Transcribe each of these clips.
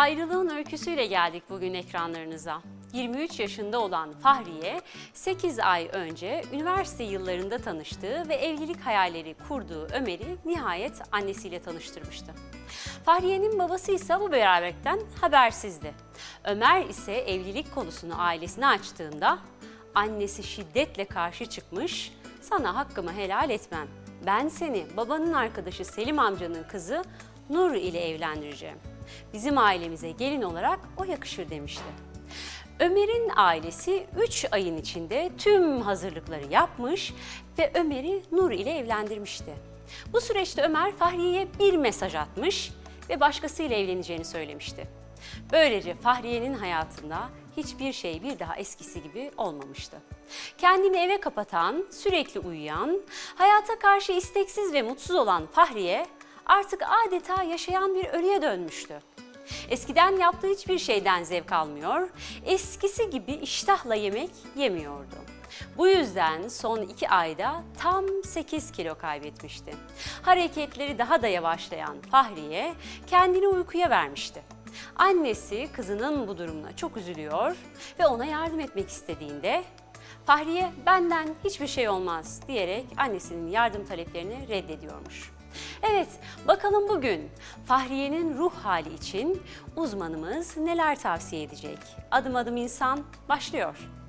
Ayrılığın öyküsüyle geldik bugün ekranlarınıza. 23 yaşında olan Fahriye 8 ay önce üniversite yıllarında tanıştığı ve evlilik hayalleri kurduğu Ömer'i nihayet annesiyle tanıştırmıştı. Fahriye'nin babası ise bu beraberlikten habersizdi. Ömer ise evlilik konusunu ailesine açtığında annesi şiddetle karşı çıkmış, sana hakkımı helal etmem. Ben seni babanın arkadaşı Selim amcanın kızı Nur ile evlendireceğim. Bizim ailemize gelin olarak o yakışır demişti. Ömer'in ailesi 3 ayın içinde tüm hazırlıkları yapmış ve Ömer'i Nur ile evlendirmişti. Bu süreçte Ömer Fahriye'ye bir mesaj atmış ve başkasıyla evleneceğini söylemişti. Böylece Fahriye'nin hayatında hiçbir şey bir daha eskisi gibi olmamıştı. Kendini eve kapatan, sürekli uyuyan, hayata karşı isteksiz ve mutsuz olan Fahriye artık adeta yaşayan bir ölüye dönmüştü. Eskiden yaptığı hiçbir şeyden zevk almıyor, eskisi gibi iştahla yemek yemiyordu. Bu yüzden son iki ayda tam 8 kilo kaybetmişti. Hareketleri daha da yavaşlayan Fahriye kendini uykuya vermişti. Annesi kızının bu durumuna çok üzülüyor ve ona yardım etmek istediğinde Fahriye benden hiçbir şey olmaz diyerek annesinin yardım taleplerini reddediyormuş. Evet, bakalım bugün Fahriye'nin ruh hali için uzmanımız neler tavsiye edecek? Adım adım insan başlıyor.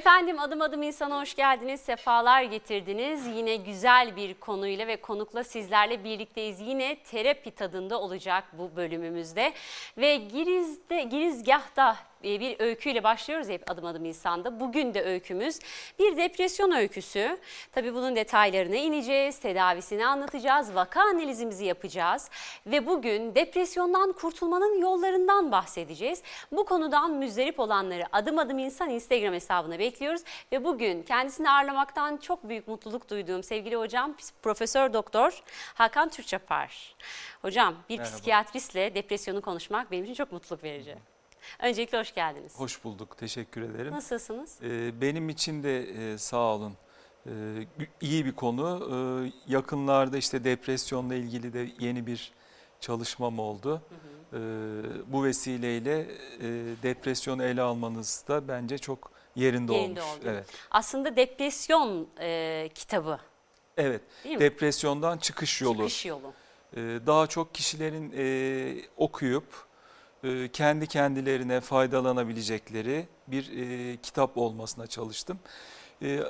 Efendim adım adım insana hoş geldiniz, sefalar getirdiniz. Yine güzel bir konuyla ve konukla sizlerle birlikteyiz. Yine terapi tadında olacak bu bölümümüzde. Ve girizde, girizgahta bir öyküyle başlıyoruz hep adım adım insanda. Bugün de öykümüz bir depresyon öyküsü. Tabii bunun detaylarına ineceğiz, tedavisini anlatacağız, vaka analizimizi yapacağız. Ve bugün depresyondan kurtulmanın yollarından bahsedeceğiz. Bu konudan müzdarip olanları adım adım insan Instagram hesabına bekliyoruz. Ve bugün kendisini ağırlamaktan çok büyük mutluluk duyduğum sevgili hocam Profesör Doktor Hakan Türkçapar. Hocam bir Merhaba. psikiyatristle depresyonu konuşmak benim için çok mutluluk verici. Öncelikle hoş geldiniz. Hoş bulduk. Teşekkür ederim. Nasılsınız? Ee, benim için de e, sağ olun. Ee, iyi bir konu. Ee, yakınlarda işte depresyonla ilgili de yeni bir çalışmam oldu. Hı hı. Ee, bu vesileyle e, depresyonu ele almanız da bence çok yerinde, yerinde olmuş. Oldu. Evet. Aslında depresyon e, kitabı. Evet. Depresyondan çıkış yolu. Çıkış yolu. Ee, daha çok kişilerin e, okuyup kendi kendilerine faydalanabilecekleri bir e, kitap olmasına çalıştım. E,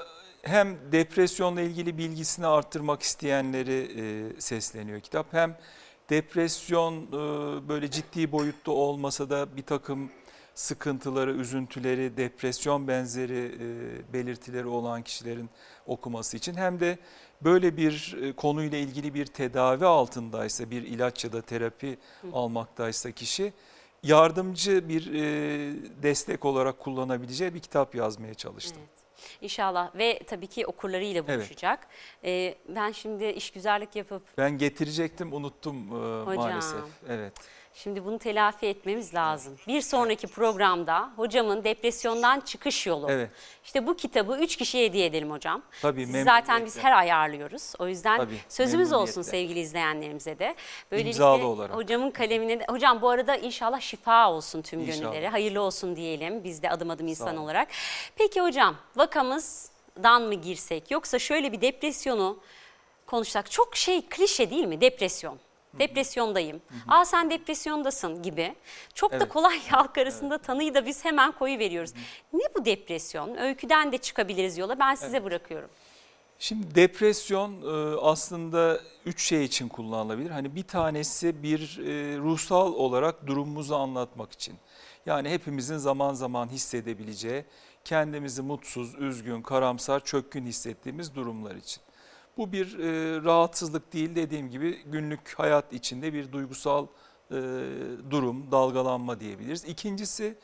hem depresyonla ilgili bilgisini arttırmak isteyenleri sesleniyor kitap hem depresyon böyle ciddi boyutta olmasa da bir takım sıkıntıları, üzüntüleri, depresyon benzeri belirtileri olan kişilerin okuması için hem de böyle bir konuyla ilgili bir tedavi altındaysa, bir ilaç ya da terapi almaktaysa kişi yardımcı bir e, destek olarak kullanabileceği bir kitap yazmaya çalıştım. Evet. İnşallah ve tabii ki okurlarıyla buluşacak. Evet. Ee, ben şimdi işgüzarlık yapıp... Ben getirecektim unuttum e, Hocam. maalesef. Evet. Şimdi bunu telafi etmemiz lazım. Bir sonraki programda hocamın depresyondan çıkış yolu. Evet. İşte bu kitabı üç kişiye hediye edelim hocam. Tabii Siz zaten biz her ay ayarlıyoruz. O yüzden Tabii, sözümüz olsun sevgili izleyenlerimize de. Böylelikle İmzalı olarak. Hocamın kalemine de, hocam bu arada inşallah şifa olsun tüm inşallah. gönüllere. Hayırlı olsun diyelim biz de adım adım insan olarak. Peki hocam vakamızdan mı girsek yoksa şöyle bir depresyonu konuşsak çok şey klişe değil mi depresyon? Depresyondayım. Hı hı. Aa sen depresyondasın gibi. Çok evet. da kolay halk arasında evet. tanıyı da biz hemen koyu veriyoruz. Ne bu depresyon? Öyküden de çıkabiliriz yola. Ben size evet. bırakıyorum. Şimdi depresyon e, aslında üç şey için kullanılabilir. Hani bir tanesi bir e, ruhsal olarak durumumuzu anlatmak için. Yani hepimizin zaman zaman hissedebileceği, kendimizi mutsuz, üzgün, karamsar, çökkün hissettiğimiz durumlar için. Bu bir e, rahatsızlık değil dediğim gibi günlük hayat içinde bir duygusal e, durum, dalgalanma diyebiliriz. İkincisi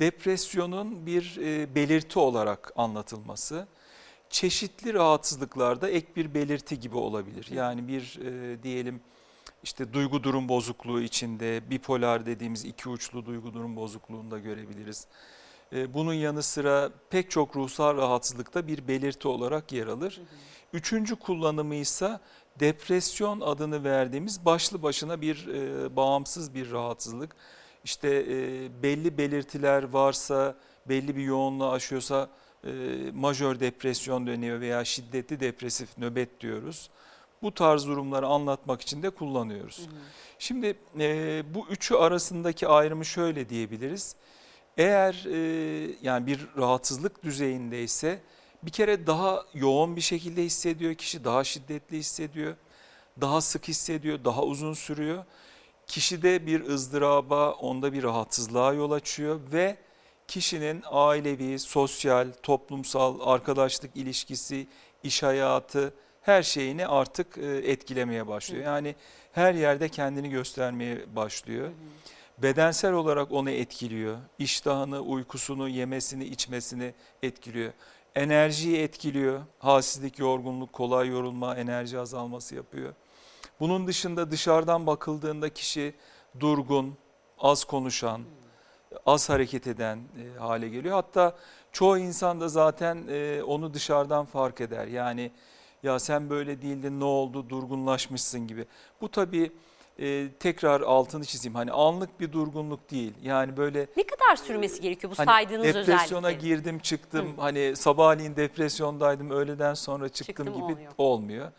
depresyonun bir e, belirti olarak anlatılması. Çeşitli rahatsızlıklarda ek bir belirti gibi olabilir. Yani bir e, diyelim işte duygu durum bozukluğu içinde bipolar dediğimiz iki uçlu duygu durum bozukluğunu da görebiliriz. E, bunun yanı sıra pek çok ruhsal rahatsızlıkta bir belirti olarak yer alır. Üçüncü kullanımı ise depresyon adını verdiğimiz başlı başına bir e, bağımsız bir rahatsızlık. İşte e, belli belirtiler varsa, belli bir yoğunluğu aşıyorsa e, majör depresyon dönüyor veya şiddetli depresif nöbet diyoruz. Bu tarz durumları anlatmak için de kullanıyoruz. Hı hı. Şimdi e, bu üçü arasındaki ayrımı şöyle diyebiliriz. Eğer e, yani bir rahatsızlık düzeyindeyse bir kere daha yoğun bir şekilde hissediyor kişi, daha şiddetli hissediyor, daha sık hissediyor, daha uzun sürüyor. Kişide bir ızdıraba, onda bir rahatsızlığa yol açıyor ve kişinin ailevi, sosyal, toplumsal, arkadaşlık ilişkisi, iş hayatı her şeyini artık e, etkilemeye başlıyor. Yani her yerde kendini göstermeye başlıyor. Bedensel olarak onu etkiliyor. İştahını, uykusunu, yemesini, içmesini etkiliyor. Enerjiyi etkiliyor. Halsizlik, yorgunluk, kolay yorulma, enerji azalması yapıyor. Bunun dışında dışarıdan bakıldığında kişi durgun, az konuşan, az hareket eden e, hale geliyor. Hatta çoğu insan da zaten e, onu dışarıdan fark eder. Yani ya sen böyle değildin ne oldu durgunlaşmışsın gibi. Bu tabii e, tekrar altını çizeyim hani anlık bir durgunluk değil. Yani böyle ne kadar sürmesi gerekiyor bu hani saydığınız depresyona özellikle? girdim çıktım Hı. hani sabahleyin depresyondaydım öğleden sonra çıktım Çıktım gibi olmuyor. olmuyor.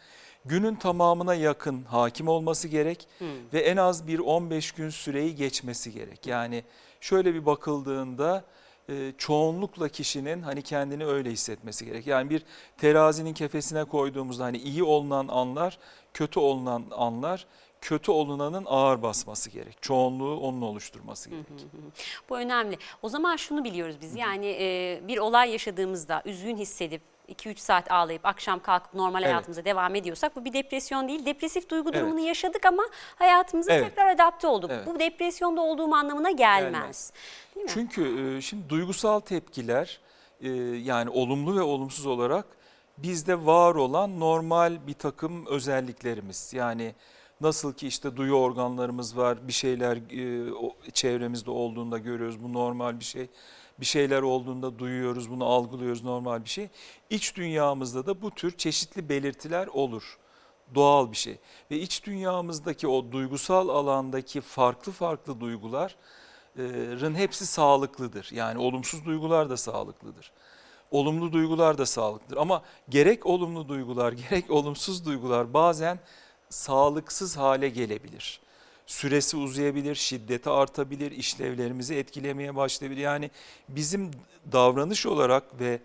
Günün tamamına yakın hakim olması gerek ve en az bir 15 gün süreyi geçmesi gerek. Yani şöyle bir bakıldığında e, çoğunlukla kişinin hani kendini öyle hissetmesi gerek. Yani bir terazinin kefesine koyduğumuzda hani iyi olunan anlar, kötü olunan anlar kötü olunanın ağır basması gerek. Çoğunluğu onun oluşturması gerek. Bu önemli. O zaman şunu biliyoruz biz yani e, bir olay yaşadığımızda üzgün hissedip 2-3 saat ağlayıp akşam kalkıp normal evet. hayatımıza devam ediyorsak bu bir depresyon değil. Depresif duygu durumunu evet. yaşadık ama hayatımıza evet. tekrar adapte olduk. Evet. Bu depresyonda olduğum anlamına gelmez. gelmez. Çünkü e, şimdi duygusal tepkiler e, yani olumlu ve olumsuz olarak bizde var olan normal bir takım özelliklerimiz. Yani nasıl ki işte duyu organlarımız var bir şeyler e, çevremizde olduğunda görüyoruz bu normal bir şey bir şeyler olduğunda duyuyoruz, bunu algılıyoruz normal bir şey. İç dünyamızda da bu tür çeşitli belirtiler olur. Doğal bir şey. Ve iç dünyamızdaki o duygusal alandaki farklı farklı duyguların hepsi sağlıklıdır. Yani olumsuz duygular da sağlıklıdır. Olumlu duygular da sağlıklıdır. Ama gerek olumlu duygular gerek olumsuz duygular bazen sağlıksız hale gelebilir süresi uzayabilir, şiddeti artabilir, işlevlerimizi etkilemeye başlayabilir. Yani bizim davranış olarak ve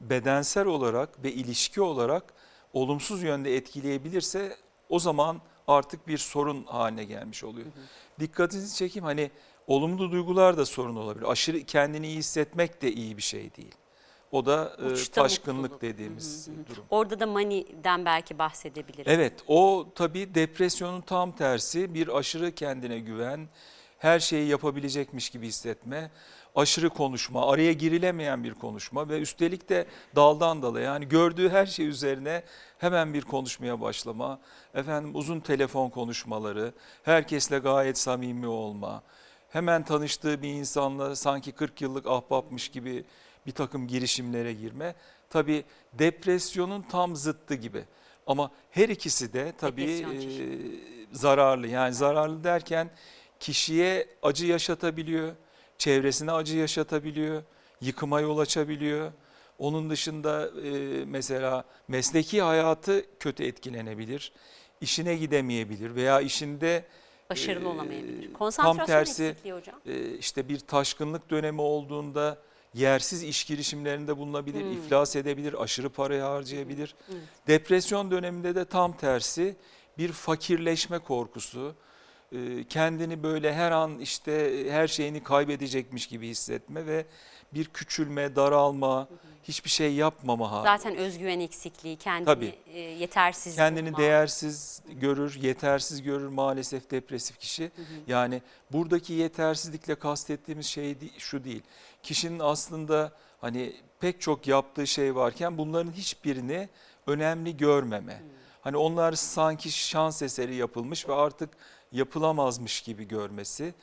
bedensel olarak ve ilişki olarak olumsuz yönde etkileyebilirse o zaman artık bir sorun haline gelmiş oluyor. Hı hı. Dikkatinizi çekeyim hani olumlu duygular da sorun olabilir. Aşırı kendini iyi hissetmek de iyi bir şey değil. O da e, Uçta taşkınlık mutluluk. dediğimiz hı hı. durum. Orada da maniden belki bahsedebiliriz. Evet o tabii depresyonun tam tersi bir aşırı kendine güven, her şeyi yapabilecekmiş gibi hissetme, aşırı konuşma, araya girilemeyen bir konuşma ve üstelik de daldan dala yani gördüğü her şey üzerine hemen bir konuşmaya başlama, efendim uzun telefon konuşmaları, herkesle gayet samimi olma, hemen tanıştığı bir insanla sanki 40 yıllık ahbapmış gibi bir takım girişimlere girme. Tabii depresyonun tam zıttı gibi. Ama her ikisi de tabii e, zararlı. Yani zararlı derken kişiye acı yaşatabiliyor, çevresine acı yaşatabiliyor, yıkıma yol açabiliyor. Onun dışında e, mesela mesleki hayatı kötü etkilenebilir, işine gidemeyebilir veya işinde başarılı e, olamayabilir. Konsantrasyon tam tersi, eksikliği hocam. E, işte bir taşkınlık dönemi olduğunda yersiz iş girişimlerinde bulunabilir, hmm. iflas edebilir, aşırı parayı harcayabilir. Hmm. Depresyon döneminde de tam tersi bir fakirleşme korkusu, e, kendini böyle her an işte her şeyini kaybedecekmiş gibi hissetme ve bir küçülme, daralma, hiçbir şey yapmama hali. Zaten özgüven eksikliği, kendini Tabii. E, yetersiz Kendini bulma. değersiz görür, yetersiz görür maalesef depresif kişi. Hı hı. Yani buradaki yetersizlikle kastettiğimiz şey şu değil. Kişinin aslında hani pek çok yaptığı şey varken bunların hiçbirini önemli görmeme. Hı. Hani onlar sanki şans eseri yapılmış ve artık yapılamazmış gibi görmesi.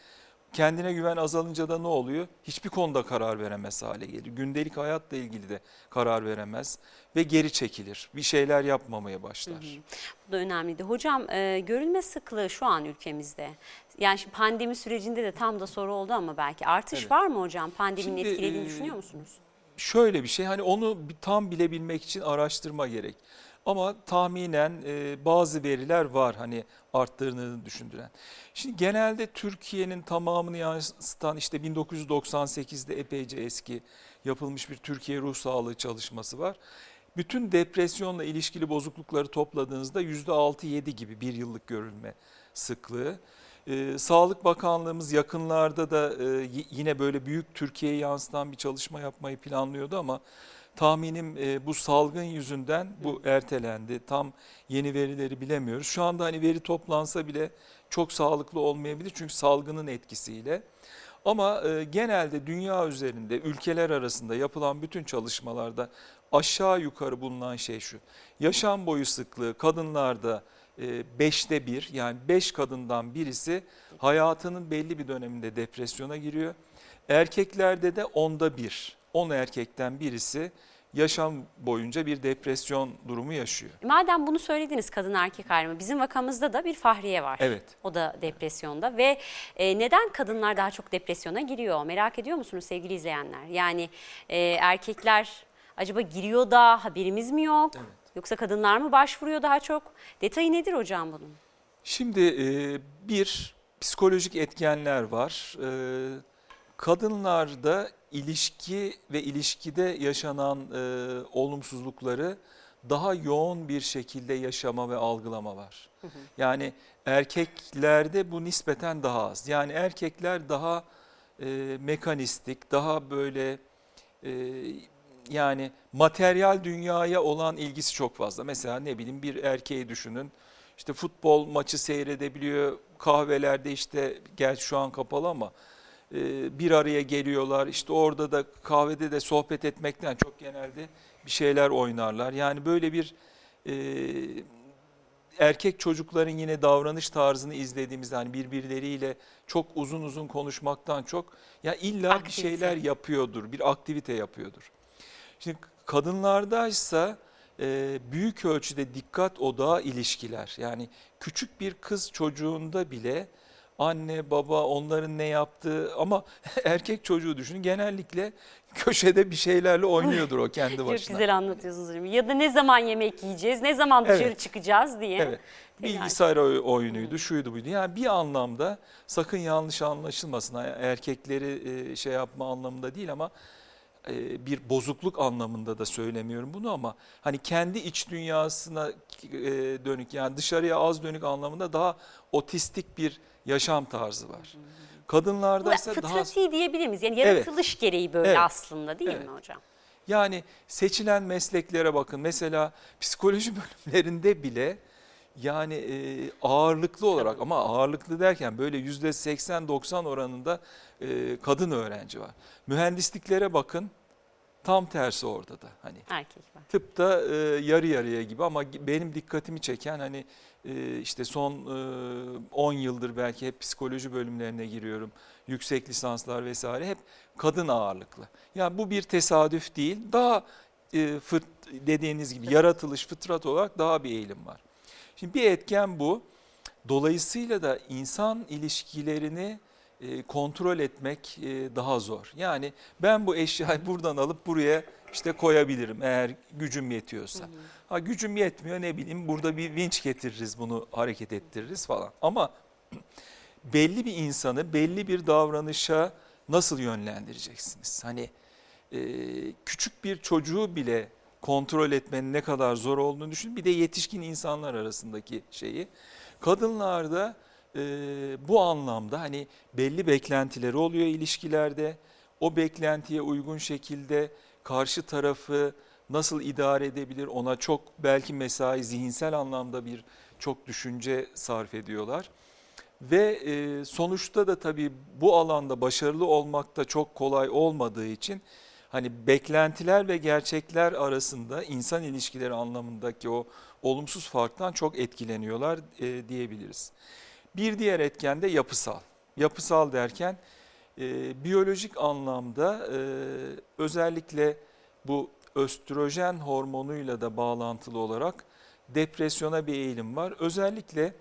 Kendine güven azalınca da ne oluyor? Hiçbir konuda karar veremez hale gelir. Gündelik hayatla ilgili de karar veremez ve geri çekilir. Bir şeyler yapmamaya başlar. Hı hı. Bu da önemliydi. Hocam e, görülme sıklığı şu an ülkemizde. Yani şimdi pandemi sürecinde de tam da soru oldu ama belki artış evet. var mı hocam? Pandeminin şimdi, etkilediğini e, düşünüyor musunuz? Şöyle bir şey hani onu tam bilebilmek için araştırma gerek. Ama tahminen e, bazı veriler var hani arttığını düşündüren. Şimdi genelde Türkiye'nin tamamını yansıtan işte 1998'de epeyce eski yapılmış bir Türkiye ruh sağlığı çalışması var. Bütün depresyonla ilişkili bozuklukları topladığınızda %6-7 gibi bir yıllık görülme sıklığı. Ee, Sağlık Bakanlığımız yakınlarda da e, yine böyle büyük Türkiye'ye yansıtan bir çalışma yapmayı planlıyordu ama tahminim e, bu salgın yüzünden bu ertelendi. Tam yeni verileri bilemiyoruz. Şu anda hani veri toplansa bile çok sağlıklı olmayabilir çünkü salgının etkisiyle. Ama e, genelde dünya üzerinde ülkeler arasında yapılan bütün çalışmalarda aşağı yukarı bulunan şey şu. Yaşam boyu sıklığı kadınlarda e, beşte bir yani beş kadından birisi hayatının belli bir döneminde depresyona giriyor. Erkeklerde de onda bir, on erkekten birisi yaşam boyunca bir depresyon durumu yaşıyor. Madem bunu söylediniz kadın erkek ayrımı bizim vakamızda da bir Fahriye var. Evet. O da depresyonda ve e, neden kadınlar daha çok depresyona giriyor merak ediyor musunuz sevgili izleyenler? Yani e, erkekler acaba giriyor da haberimiz mi yok? Evet. Yoksa kadınlar mı başvuruyor daha çok? Detayı nedir hocam bunun? Şimdi e, bir psikolojik etkenler var. E, kadınlarda ilişki ve ilişkide yaşanan e, olumsuzlukları daha yoğun bir şekilde yaşama ve algılama var. Hı hı. Yani erkeklerde bu nispeten daha az. Yani erkekler daha e, mekanistik, daha böyle e, yani materyal dünyaya olan ilgisi çok fazla. Mesela ne bileyim bir erkeği düşünün. İşte futbol maçı seyredebiliyor. Kahvelerde işte gel şu an kapalı ama e, bir araya geliyorlar. İşte orada da kahvede de sohbet etmekten çok genelde bir şeyler oynarlar. Yani böyle bir e, erkek çocukların yine davranış tarzını izlediğimizde hani birbirleriyle çok uzun uzun konuşmaktan çok ya illa aktivite. bir şeyler yapıyordur, bir aktivite yapıyordur. Şimdi kadınlardaysa e, büyük ölçüde dikkat odağı ilişkiler. Yani küçük bir kız çocuğunda bile anne baba onların ne yaptığı ama erkek çocuğu düşünün genellikle köşede bir şeylerle oynuyordur o kendi başına. Çok güzel anlatıyorsunuz. Ya da ne zaman yemek yiyeceğiz, ne zaman dışarı evet. çıkacağız diye. Evet. Bilgisayar oyunuydu, şuydu buydu. Yani bir anlamda sakın yanlış anlaşılmasın. Erkekleri e, şey yapma anlamında değil ama e, bir bozukluk anlamında da söylemiyorum bunu ama hani kendi iç dünyasına e, dönük yani dışarıya az dönük anlamında daha otistik bir yaşam tarzı var. Kadınlarda ise daha... Fıtrati diyebilir miyiz? Yani yaratılış evet. gereği böyle evet. aslında değil evet. mi hocam? Yani seçilen mesleklere bakın. Mesela psikoloji bölümlerinde bile yani e, ağırlıklı olarak ama ağırlıklı derken böyle yüzde 80-90 oranında e, kadın öğrenci var. Mühendisliklere bakın tam tersi orada da hani. Erkek var. Tıpta e, yarı yarıya gibi ama benim dikkatimi çeken hani e, işte son e, 10 yıldır belki hep psikoloji bölümlerine giriyorum. Yüksek lisanslar vesaire hep kadın ağırlıklı. Yani bu bir tesadüf değil. Daha e, fıt, dediğiniz gibi yaratılış fıtrat olarak daha bir eğilim var. Şimdi bir etken bu. Dolayısıyla da insan ilişkilerini e, kontrol etmek e, daha zor. Yani ben bu eşyayı buradan alıp buraya işte koyabilirim eğer gücüm yetiyorsa. Hı hı. Ha gücüm yetmiyor ne bileyim burada bir vinç getiririz bunu hareket ettiririz falan. Ama belli bir insanı belli bir davranışa nasıl yönlendireceksiniz? Hani e, küçük bir çocuğu bile kontrol etmenin ne kadar zor olduğunu düşünün. Bir de yetişkin insanlar arasındaki şeyi. Kadınlarda e, bu anlamda hani belli beklentileri oluyor ilişkilerde. O beklentiye uygun şekilde karşı tarafı nasıl idare edebilir ona çok belki mesai zihinsel anlamda bir çok düşünce sarf ediyorlar. Ve e, sonuçta da tabii bu alanda başarılı olmak da çok kolay olmadığı için hani beklentiler ve gerçekler arasında insan ilişkileri anlamındaki o olumsuz farktan çok etkileniyorlar e, diyebiliriz. Bir diğer etken de yapısal. Yapısal derken e, biyolojik anlamda e, özellikle bu östrojen hormonuyla da bağlantılı olarak depresyona bir eğilim var. Özellikle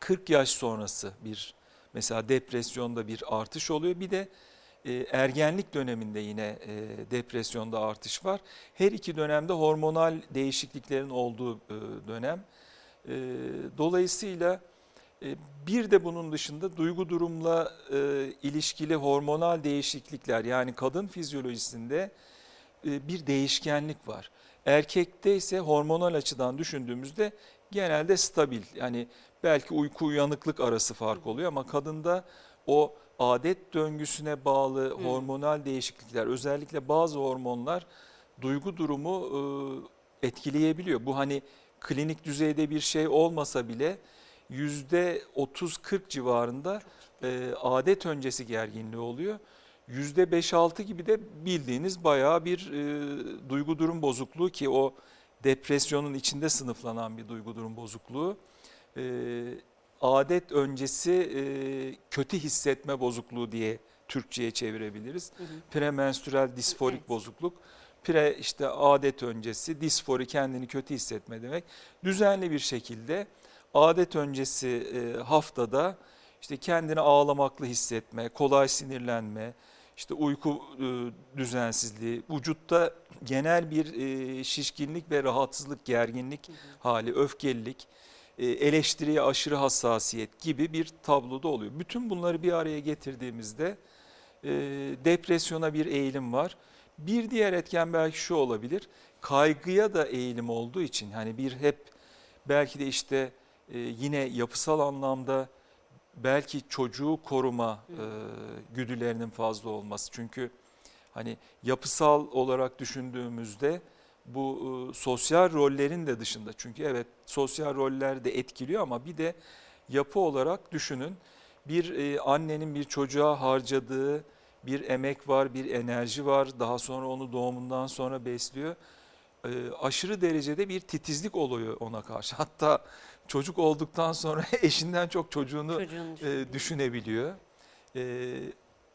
40 yaş sonrası bir mesela depresyonda bir artış oluyor. Bir de ergenlik döneminde yine e, depresyonda artış var. Her iki dönemde hormonal değişikliklerin olduğu e, dönem. E, dolayısıyla e, bir de bunun dışında duygu durumla e, ilişkili hormonal değişiklikler yani kadın fizyolojisinde e, bir değişkenlik var. Erkekte ise hormonal açıdan düşündüğümüzde genelde stabil. Yani belki uyku uyanıklık arası fark oluyor ama kadında o adet döngüsüne bağlı hmm. hormonal değişiklikler özellikle bazı hormonlar duygu durumu e, etkileyebiliyor. Bu hani klinik düzeyde bir şey olmasa bile %30-40 civarında e, adet öncesi gerginliği oluyor. %5-6 gibi de bildiğiniz bayağı bir e, duygu durum bozukluğu ki o depresyonun içinde sınıflanan bir duygu durum bozukluğu. E, adet öncesi e, kötü hissetme bozukluğu diye Türkçe'ye çevirebiliriz. Hı hı. Premenstrüel disforik evet. bozukluk. Pre işte adet öncesi, disfori kendini kötü hissetme demek. Düzenli bir şekilde adet öncesi e, haftada işte kendini ağlamaklı hissetme, kolay sinirlenme, işte uyku e, düzensizliği, vücutta genel bir e, şişkinlik ve rahatsızlık, gerginlik hali, öfkelilik, eleştiriye aşırı hassasiyet gibi bir tabloda oluyor. Bütün bunları bir araya getirdiğimizde depresyona bir eğilim var. Bir diğer etken belki şu olabilir, kaygıya da eğilim olduğu için hani bir hep belki de işte yine yapısal anlamda belki çocuğu koruma e, güdülerinin fazla olması. Çünkü hani yapısal olarak düşündüğümüzde bu e, sosyal rollerin de dışında. Çünkü evet sosyal roller de etkiliyor ama bir de yapı olarak düşünün. Bir e, annenin bir çocuğa harcadığı bir emek var, bir enerji var. Daha sonra onu doğumundan sonra besliyor. E, aşırı derecede bir titizlik oluyor ona karşı. Hatta çocuk olduktan sonra eşinden çok çocuğunu e, düşünebiliyor. E,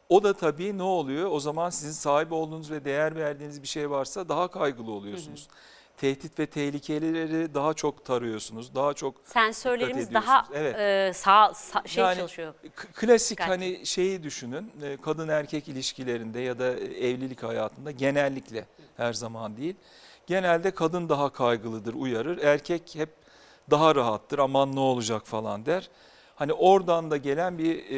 o da tabii ne oluyor? O zaman sizin sahip olduğunuz ve değer verdiğiniz bir şey varsa daha kaygılı oluyorsunuz. Hı hı tehdit ve tehlikeleri daha çok tarıyorsunuz. Daha çok sensörlerimiz daha evet. e, sağ, sağ şey yani, çalışıyor. Klasik Dikkatli. hani şeyi düşünün. E, kadın erkek ilişkilerinde ya da evlilik hayatında genellikle her zaman değil. Genelde kadın daha kaygılıdır, uyarır. Erkek hep daha rahattır aman ne olacak falan der. Hani oradan da gelen bir e,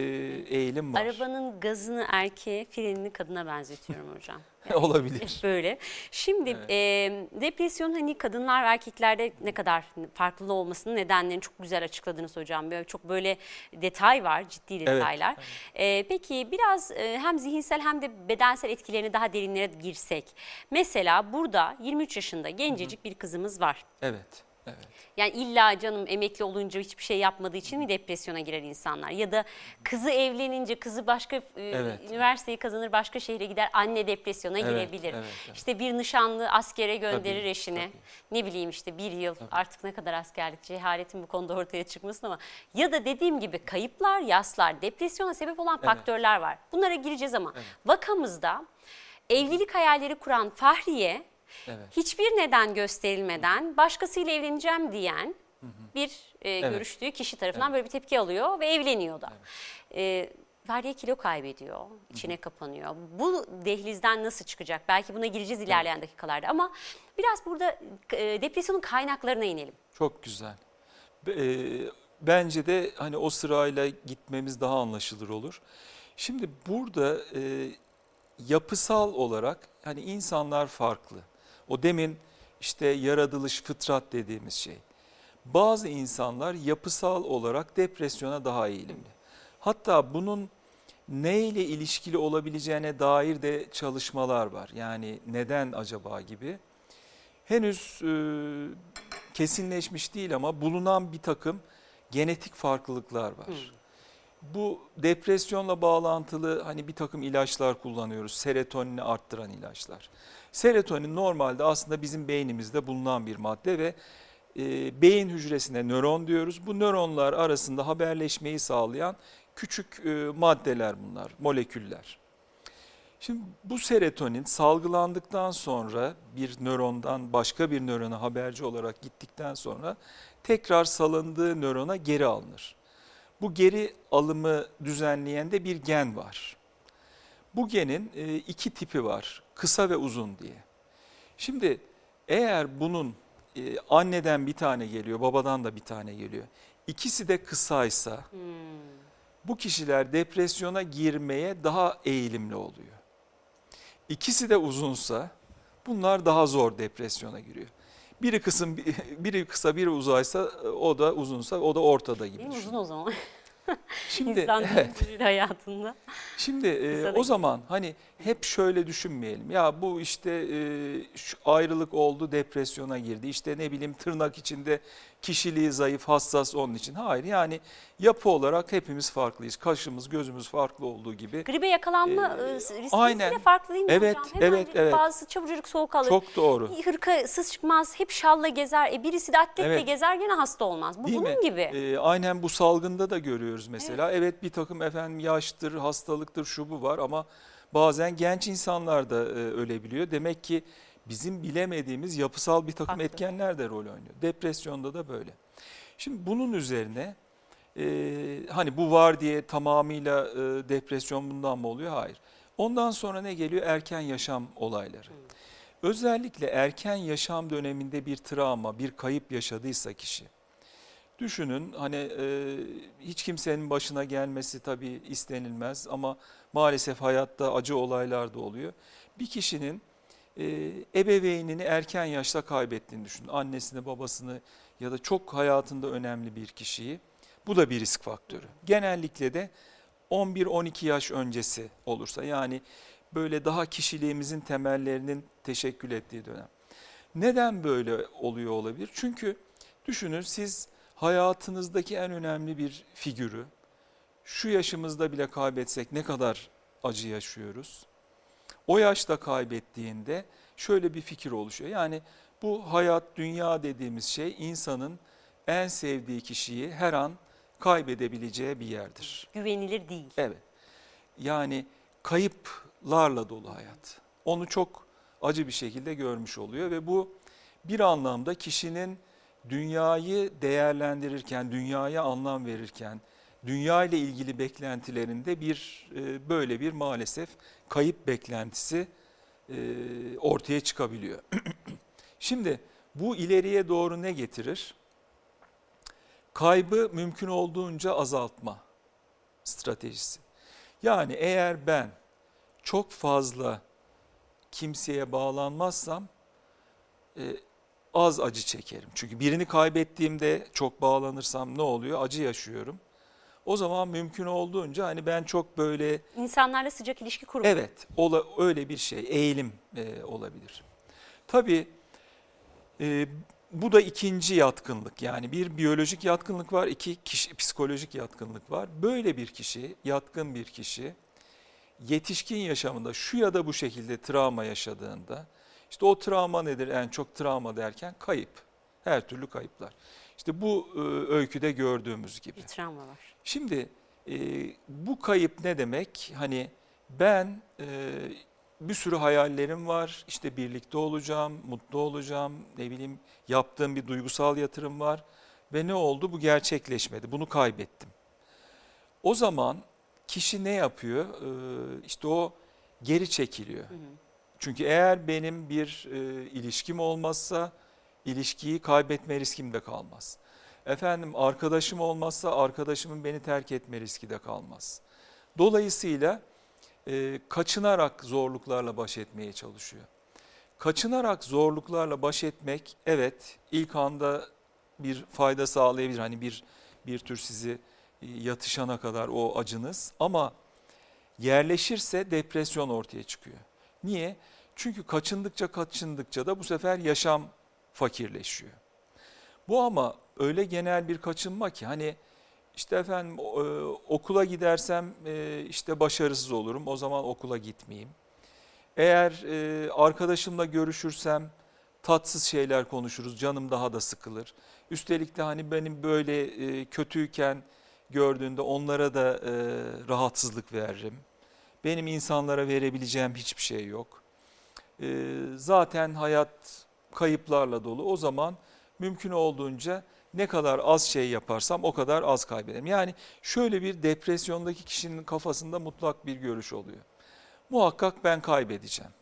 eğilim var. Arabanın gazını erkeğe, frenini kadına benzetiyorum hocam. Yani Olabilir. Böyle. Şimdi evet. e, depresyon hani kadınlar ve erkeklerde ne kadar farklı olmasının nedenlerini çok güzel açıkladınız hocam. Böyle çok böyle detay var, ciddi detaylar. Evet. E, peki biraz e, hem zihinsel hem de bedensel etkilerine daha derinlere girsek. Mesela burada 23 yaşında gencecik Hı -hı. bir kızımız var. Evet. Evet. Yani illa canım emekli olunca hiçbir şey yapmadığı için mi depresyona girer insanlar? Ya da kızı evlenince kızı başka e, evet. üniversiteyi kazanır başka şehre gider anne depresyona evet, girebilir. Evet, evet. İşte bir nişanlı askere gönderir tabii, eşini. Tabii. Ne bileyim işte bir yıl tabii. artık ne kadar askerlik cehaletin bu konuda ortaya çıkmasın ama ya da dediğim gibi kayıplar, yaslar, depresyona sebep olan evet. faktörler var. Bunlara gireceğiz ama evet. vakamızda evlilik hayalleri kuran Fahriye Evet. Hiçbir neden gösterilmeden başkasıyla evleneceğim diyen hı hı. bir e, evet. görüştüğü kişi tarafından evet. böyle bir tepki alıyor ve evleniyor da. Evet. E, Fahriye kilo kaybediyor, içine hı hı. kapanıyor. Bu dehlizden nasıl çıkacak? Belki buna gireceğiz ilerleyen evet. dakikalarda ama biraz burada e, depresyonun kaynaklarına inelim. Çok güzel. E, bence de hani o sırayla gitmemiz daha anlaşılır olur. Şimdi burada e, yapısal olarak hani insanlar farklı. O demin işte yaratılış fıtrat dediğimiz şey. Bazı insanlar yapısal olarak depresyona daha eğilimli. Hatta bunun neyle ilişkili olabileceğine dair de çalışmalar var. Yani neden acaba gibi. Henüz e, kesinleşmiş değil ama bulunan bir takım genetik farklılıklar var. Bu depresyonla bağlantılı hani bir takım ilaçlar kullanıyoruz. Serotonini arttıran ilaçlar. Serotonin normalde aslında bizim beynimizde bulunan bir madde ve e, beyin hücresine nöron diyoruz. Bu nöronlar arasında haberleşmeyi sağlayan küçük e, maddeler bunlar, moleküller. Şimdi bu serotonin salgılandıktan sonra bir nörondan başka bir nörona haberci olarak gittikten sonra tekrar salındığı nörona geri alınır. Bu geri alımı düzenleyen de bir gen var. Bu genin e, iki tipi var, kısa ve uzun diye. Şimdi eğer bunun e, anneden bir tane geliyor, babadan da bir tane geliyor. İkisi de kısaysa Hmm. bu kişiler depresyona girmeye daha eğilimli oluyor. İkisi de uzunsa bunlar daha zor depresyona giriyor. Biri kısım biri kısa biri uzaysa o da uzunsa o da ortada gibi mi? düşün. Uzun o zaman. Şimdi İnsan evet. hayatında. Şimdi e, o zaman hani hep şöyle düşünmeyelim. Ya bu işte e, şu ayrılık oldu, depresyona girdi. İşte ne bileyim tırnak içinde kişiliği zayıf, hassas onun için. Hayır yani yapı olarak hepimiz farklıyız. Kaşımız, gözümüz farklı olduğu gibi. Gribe yakalanma Ee, e, riski aynen. farklı değil mi Evet, hocam? Hemen evet, evet. Bazı çabucak soğuk alır. Çok doğru. Hırkasız çıkmaz, hep şalla gezer. E birisi de atletle Evet. gezer gene hasta olmaz. Bu Değil bunun mi? gibi. Ee, aynen bu salgında da görüyoruz mesela. Evet. bir takım efendim yaştır, hastalıktır, şu bu var ama bazen genç insanlar da e, ölebiliyor. Demek ki bizim bilemediğimiz yapısal bir takım Haklı. etkenler de rol oynuyor. Depresyonda da böyle. Şimdi bunun üzerine e, hani bu var diye tamamıyla e, depresyon bundan mı oluyor? Hayır. Ondan sonra ne geliyor? Erken yaşam olayları. Özellikle erken yaşam döneminde bir travma, bir kayıp yaşadıysa kişi. Düşünün hani e, hiç kimsenin başına gelmesi tabii istenilmez ama maalesef hayatta acı olaylar da oluyor. Bir kişinin e, ebeveynini erken yaşta kaybettiğini düşünün. Annesini, babasını ya da çok hayatında önemli bir kişiyi. Bu da bir risk faktörü. Genellikle de 11-12 yaş öncesi olursa yani böyle daha kişiliğimizin temellerinin teşekkül ettiği dönem. Neden böyle oluyor olabilir? Çünkü düşünün siz hayatınızdaki en önemli bir figürü şu yaşımızda bile kaybetsek ne kadar acı yaşıyoruz? O yaşta kaybettiğinde şöyle bir fikir oluşuyor. Yani bu hayat, dünya dediğimiz şey insanın en sevdiği kişiyi her an kaybedebileceği bir yerdir. Güvenilir değil. Evet. Yani kayıplarla dolu hayat. Onu çok acı bir şekilde görmüş oluyor ve bu bir anlamda kişinin dünyayı değerlendirirken, dünyaya anlam verirken, dünya ile ilgili beklentilerinde bir e, böyle bir maalesef kayıp beklentisi e, ortaya çıkabiliyor. Şimdi bu ileriye doğru ne getirir? Kaybı mümkün olduğunca azaltma stratejisi. Yani eğer ben çok fazla kimseye bağlanmazsam e, az acı çekerim. Çünkü birini kaybettiğimde çok bağlanırsam ne oluyor? Acı yaşıyorum. O zaman mümkün olduğunca hani ben çok böyle İnsanlarla sıcak ilişki kurmak. evet ola, öyle bir şey eğilim e, olabilir. Tabii e, bu da ikinci yatkınlık yani bir biyolojik yatkınlık var iki kişi, psikolojik yatkınlık var. Böyle bir kişi yatkın bir kişi yetişkin yaşamında şu ya da bu şekilde travma yaşadığında işte o travma nedir en çok travma derken kayıp her türlü kayıplar. İşte bu e, öyküde gördüğümüz gibi. Bir travma var. Şimdi e, bu kayıp ne demek? Hani ben e, bir sürü hayallerim var. İşte birlikte olacağım, mutlu olacağım. Ne bileyim yaptığım bir duygusal yatırım var. Ve ne oldu? Bu gerçekleşmedi. Bunu kaybettim. O zaman kişi ne yapıyor? E, işte o geri çekiliyor. Hı hı. Çünkü eğer benim bir e, ilişkim olmazsa ilişkiyi kaybetme riskim de kalmaz. Efendim arkadaşım olmazsa arkadaşımın beni terk etme riski de kalmaz. Dolayısıyla e, kaçınarak zorluklarla baş etmeye çalışıyor. Kaçınarak zorluklarla baş etmek evet ilk anda bir fayda sağlayabilir. Hani bir bir tür sizi e, yatışana kadar o acınız ama yerleşirse depresyon ortaya çıkıyor. Niye? Çünkü kaçındıkça kaçındıkça da bu sefer yaşam fakirleşiyor. Bu ama öyle genel bir kaçınma ki hani işte efendim e, okula gidersem e, işte başarısız olurum. O zaman okula gitmeyeyim. Eğer e, arkadaşımla görüşürsem tatsız şeyler konuşuruz. Canım daha da sıkılır. Üstelik de hani benim böyle e, kötüyken gördüğünde onlara da e, rahatsızlık veririm. Benim insanlara verebileceğim hiçbir şey yok. E, zaten hayat kayıplarla dolu. O zaman mümkün olduğunca ne kadar az şey yaparsam o kadar az kaybederim. Yani şöyle bir depresyondaki kişinin kafasında mutlak bir görüş oluyor. Muhakkak ben kaybedeceğim.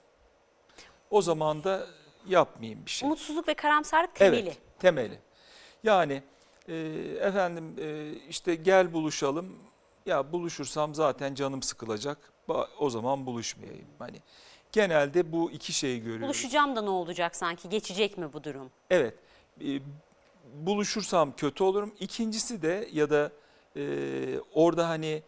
O zaman da yapmayayım bir şey. Mutsuzluk ve karamsarlık temeli. Evet, temeli. Yani e, efendim e, işte gel buluşalım. Ya buluşursam zaten canım sıkılacak. O zaman buluşmayayım. Hani genelde bu iki şeyi görüyoruz. Buluşacağım da ne olacak sanki? Geçecek mi bu durum? Evet. Buluşursam kötü olurum. İkincisi de ya da e, orada hani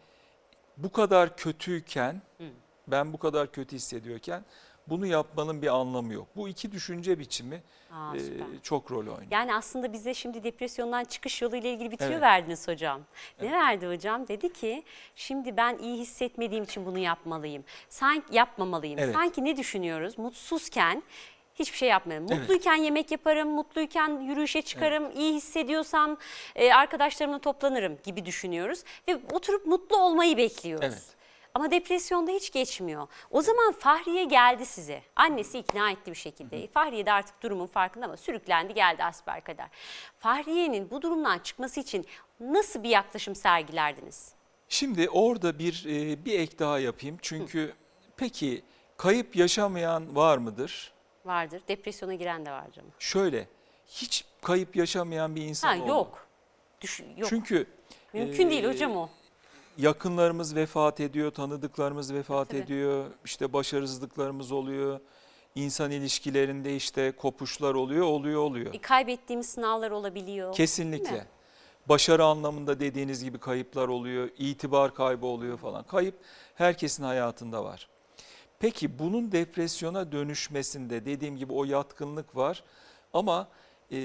bu kadar kötüyken Hı. ben bu kadar kötü hissediyorken bunu yapmanın bir anlamı yok. Bu iki düşünce biçimi Aa, e, çok rol oynuyor. Yani aslında bize şimdi depresyondan çıkış yolu ile ilgili bir tüyo evet. verdiniz hocam. Ne evet. verdi hocam? Dedi ki şimdi ben iyi hissetmediğim için bunu yapmalıyım. Sanki yapmamalıyım. Evet. Sanki ne düşünüyoruz? Mutsuzken hiçbir şey yapmıyorum. Mutluyken yemek yaparım, mutluyken yürüyüşe çıkarım, iyi hissediyorsam e, arkadaşlarımla toplanırım gibi düşünüyoruz. Ve oturup mutlu olmayı bekliyoruz. Evet. Ama depresyonda hiç geçmiyor. O zaman Fahriye geldi size. Annesi ikna etti bir şekilde. Fahriye de artık durumun farkında ama sürüklendi geldi asper kadar. Fahriye'nin bu durumdan çıkması için nasıl bir yaklaşım sergilerdiniz? Şimdi orada bir e, bir ek daha yapayım. Çünkü peki kayıp yaşamayan var mıdır? Vardır. Depresyona giren de vardır ama. Şöyle hiç kayıp yaşamayan bir insan ha, yok. Düş, yok. Çünkü mümkün e, değil hocam o yakınlarımız vefat ediyor, tanıdıklarımız vefat Tabii. ediyor, işte başarısızlıklarımız oluyor. İnsan ilişkilerinde işte kopuşlar oluyor, oluyor, oluyor. E, kaybettiğimiz sınavlar olabiliyor. Kesinlikle. Başarı anlamında dediğiniz gibi kayıplar oluyor, itibar kaybı oluyor falan. Kayıp herkesin hayatında var. Peki bunun depresyona dönüşmesinde dediğim gibi o yatkınlık var ama e,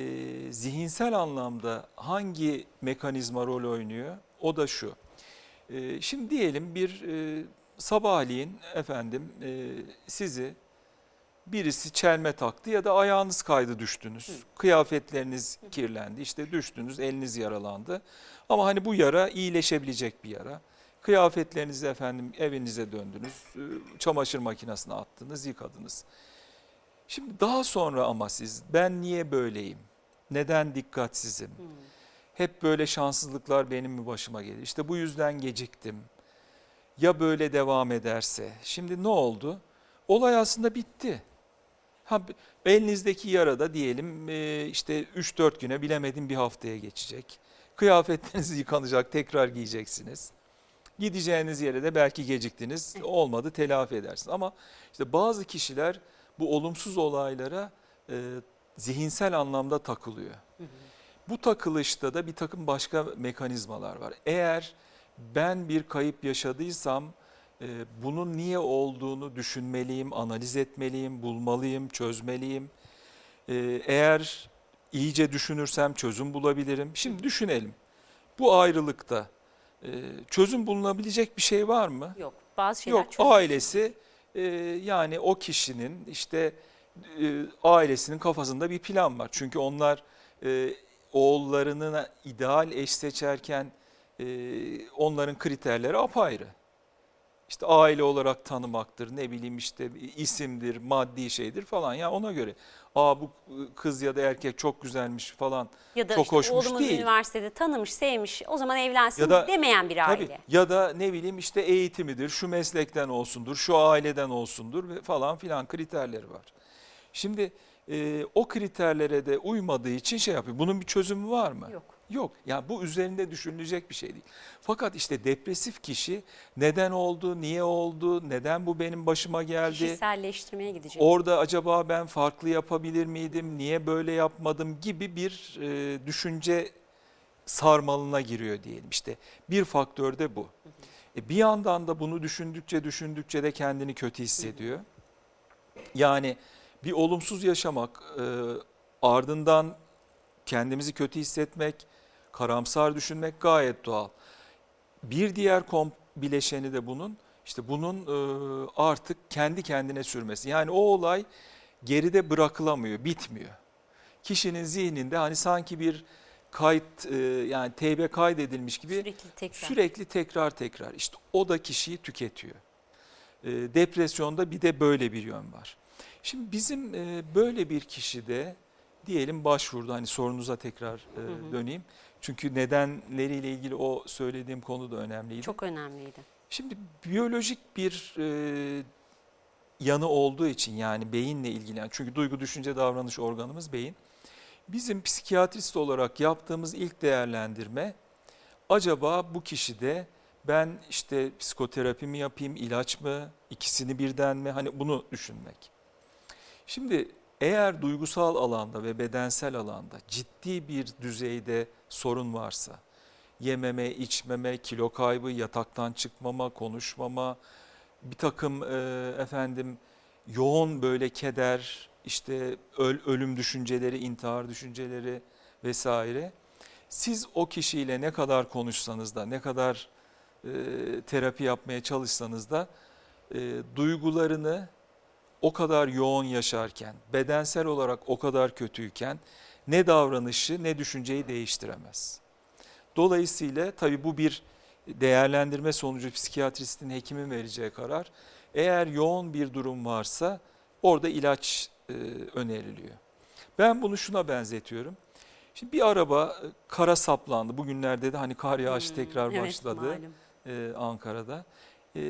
zihinsel anlamda hangi mekanizma rol oynuyor? O da şu. Ee, şimdi diyelim bir e, sabahleyin efendim e, sizi birisi çelme taktı ya da ayağınız kaydı düştünüz. Hı. Kıyafetleriniz kirlendi işte düştünüz eliniz yaralandı. Ama hani bu yara iyileşebilecek bir yara. Kıyafetlerinizi efendim evinize döndünüz, e, çamaşır makinesine attınız, yıkadınız. Şimdi daha sonra ama siz ben niye böyleyim? Neden dikkatsizim? Hmm. Hep böyle şanssızlıklar benim mi başıma gelir? İşte bu yüzden geciktim. Ya böyle devam ederse? Şimdi ne oldu? Olay aslında bitti. Ha, elinizdeki yarada diyelim e, işte 3-4 güne bilemedim bir haftaya geçecek. Kıyafetleriniz yıkanacak tekrar giyeceksiniz. Gideceğiniz yere de belki geciktiniz olmadı telafi edersiniz. Ama işte bazı kişiler bu olumsuz olaylara e, zihinsel anlamda takılıyor. Hı hı. Bu takılışta da bir takım başka mekanizmalar var. Eğer ben bir kayıp yaşadıysam e, bunun niye olduğunu düşünmeliyim, analiz etmeliyim, bulmalıyım, çözmeliyim. E, eğer iyice düşünürsem çözüm bulabilirim. Şimdi düşünelim. Bu ayrılıkta e, çözüm bulunabilecek bir şey var mı? Yok. Bazı şeyler Yok. Ailesi yani o kişinin işte ailesinin kafasında bir plan var. Çünkü onlar oğullarını ideal eş seçerken e, onların kriterleri apayrı. İşte aile olarak tanımaktır, ne bileyim işte isimdir, maddi şeydir falan. Ya ona göre aa bu kız ya da erkek çok güzelmiş falan ya da çok işte hoşmuş oğlumuz değil. üniversitede tanımış, sevmiş o zaman evlensin ya da, demeyen bir aile. Tabii, ya da ne bileyim işte eğitimidir, şu meslekten olsundur, şu aileden olsundur falan filan kriterleri var. Şimdi e, o kriterlere de uymadığı için şey yapıyor. Bunun bir çözümü var mı? Yok. Yok. Yani bu üzerinde düşünülecek bir şey değil. Fakat işte depresif kişi neden oldu, niye oldu, neden bu benim başıma geldi? Kişiselleştirmeye gidecek. Orada acaba ben farklı yapabilir miydim, niye böyle yapmadım gibi bir e, düşünce sarmalına giriyor diyelim. İşte bir faktör de bu. Hı hı. E, bir yandan da bunu düşündükçe düşündükçe de kendini kötü hissediyor. Hı. Yani bir olumsuz yaşamak, e, ardından kendimizi kötü hissetmek, Karamsar düşünmek gayet doğal. Bir diğer kom bileşeni de bunun işte bunun e, artık kendi kendine sürmesi. Yani o olay geride bırakılamıyor, bitmiyor. Kişinin zihninde hani sanki bir kayıt e, yani teybe kaydedilmiş gibi Sürekli tekrar. sürekli tekrar tekrar. İşte o da kişiyi tüketiyor. E, depresyonda bir de böyle bir yön var. Şimdi bizim böyle bir kişide diyelim başvurdu hani sorunuza tekrar e, Hı hı. Çünkü nedenleriyle ilgili o söylediğim konu da önemliydi. Çok önemliydi. Şimdi biyolojik bir e, yanı olduğu için yani beyinle ilgili çünkü duygu düşünce davranış organımız beyin. Bizim psikiyatrist olarak yaptığımız ilk değerlendirme acaba bu kişide ben işte psikoterapi mi yapayım, ilaç mı, ikisini birden mi hani bunu düşünmek. Şimdi eğer duygusal alanda ve bedensel alanda ciddi bir düzeyde sorun varsa, yememe, içmeme, kilo kaybı, yataktan çıkmama, konuşmama, bir takım e, efendim yoğun böyle keder, işte öl, ölüm düşünceleri, intihar düşünceleri vesaire. Siz o kişiyle ne kadar konuşsanız da, ne kadar e, terapi yapmaya çalışsanız da e, duygularını o kadar yoğun yaşarken, bedensel olarak o kadar kötüyken ne davranışı ne düşünceyi değiştiremez. Dolayısıyla tabii bu bir değerlendirme sonucu psikiyatristin, hekimin vereceği karar. Eğer yoğun bir durum varsa orada ilaç e, öneriliyor. Ben bunu şuna benzetiyorum. Şimdi bir araba e, kara saplandı. Bugünlerde de hani kar yağışı Hmm, tekrar evet, başladı malum. e, Ankara'da. E,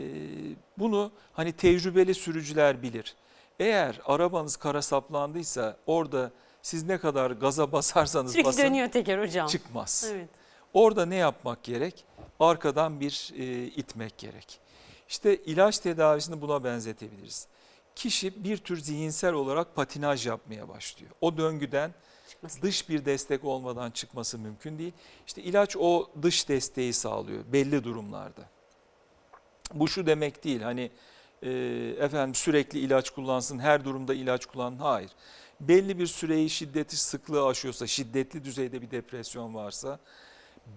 bunu hani tecrübeli sürücüler bilir. Eğer arabanız kara saplandıysa orada siz ne kadar gaza basarsanız Sürekli basın dönüyor teker hocam. çıkmaz. Evet. Orada ne yapmak gerek? Arkadan bir e, itmek gerek. İşte ilaç tedavisini buna benzetebiliriz. Kişi bir tür zihinsel olarak patinaj yapmaya başlıyor. O döngüden Çıkması. dış bir destek olmadan çıkması mümkün değil. İşte ilaç o dış desteği sağlıyor belli durumlarda. Bu şu demek değil hani e, efendim sürekli ilaç kullansın, her durumda ilaç kullan. Hayır. Belli bir süreyi şiddeti sıklığı aşıyorsa, şiddetli düzeyde bir depresyon varsa,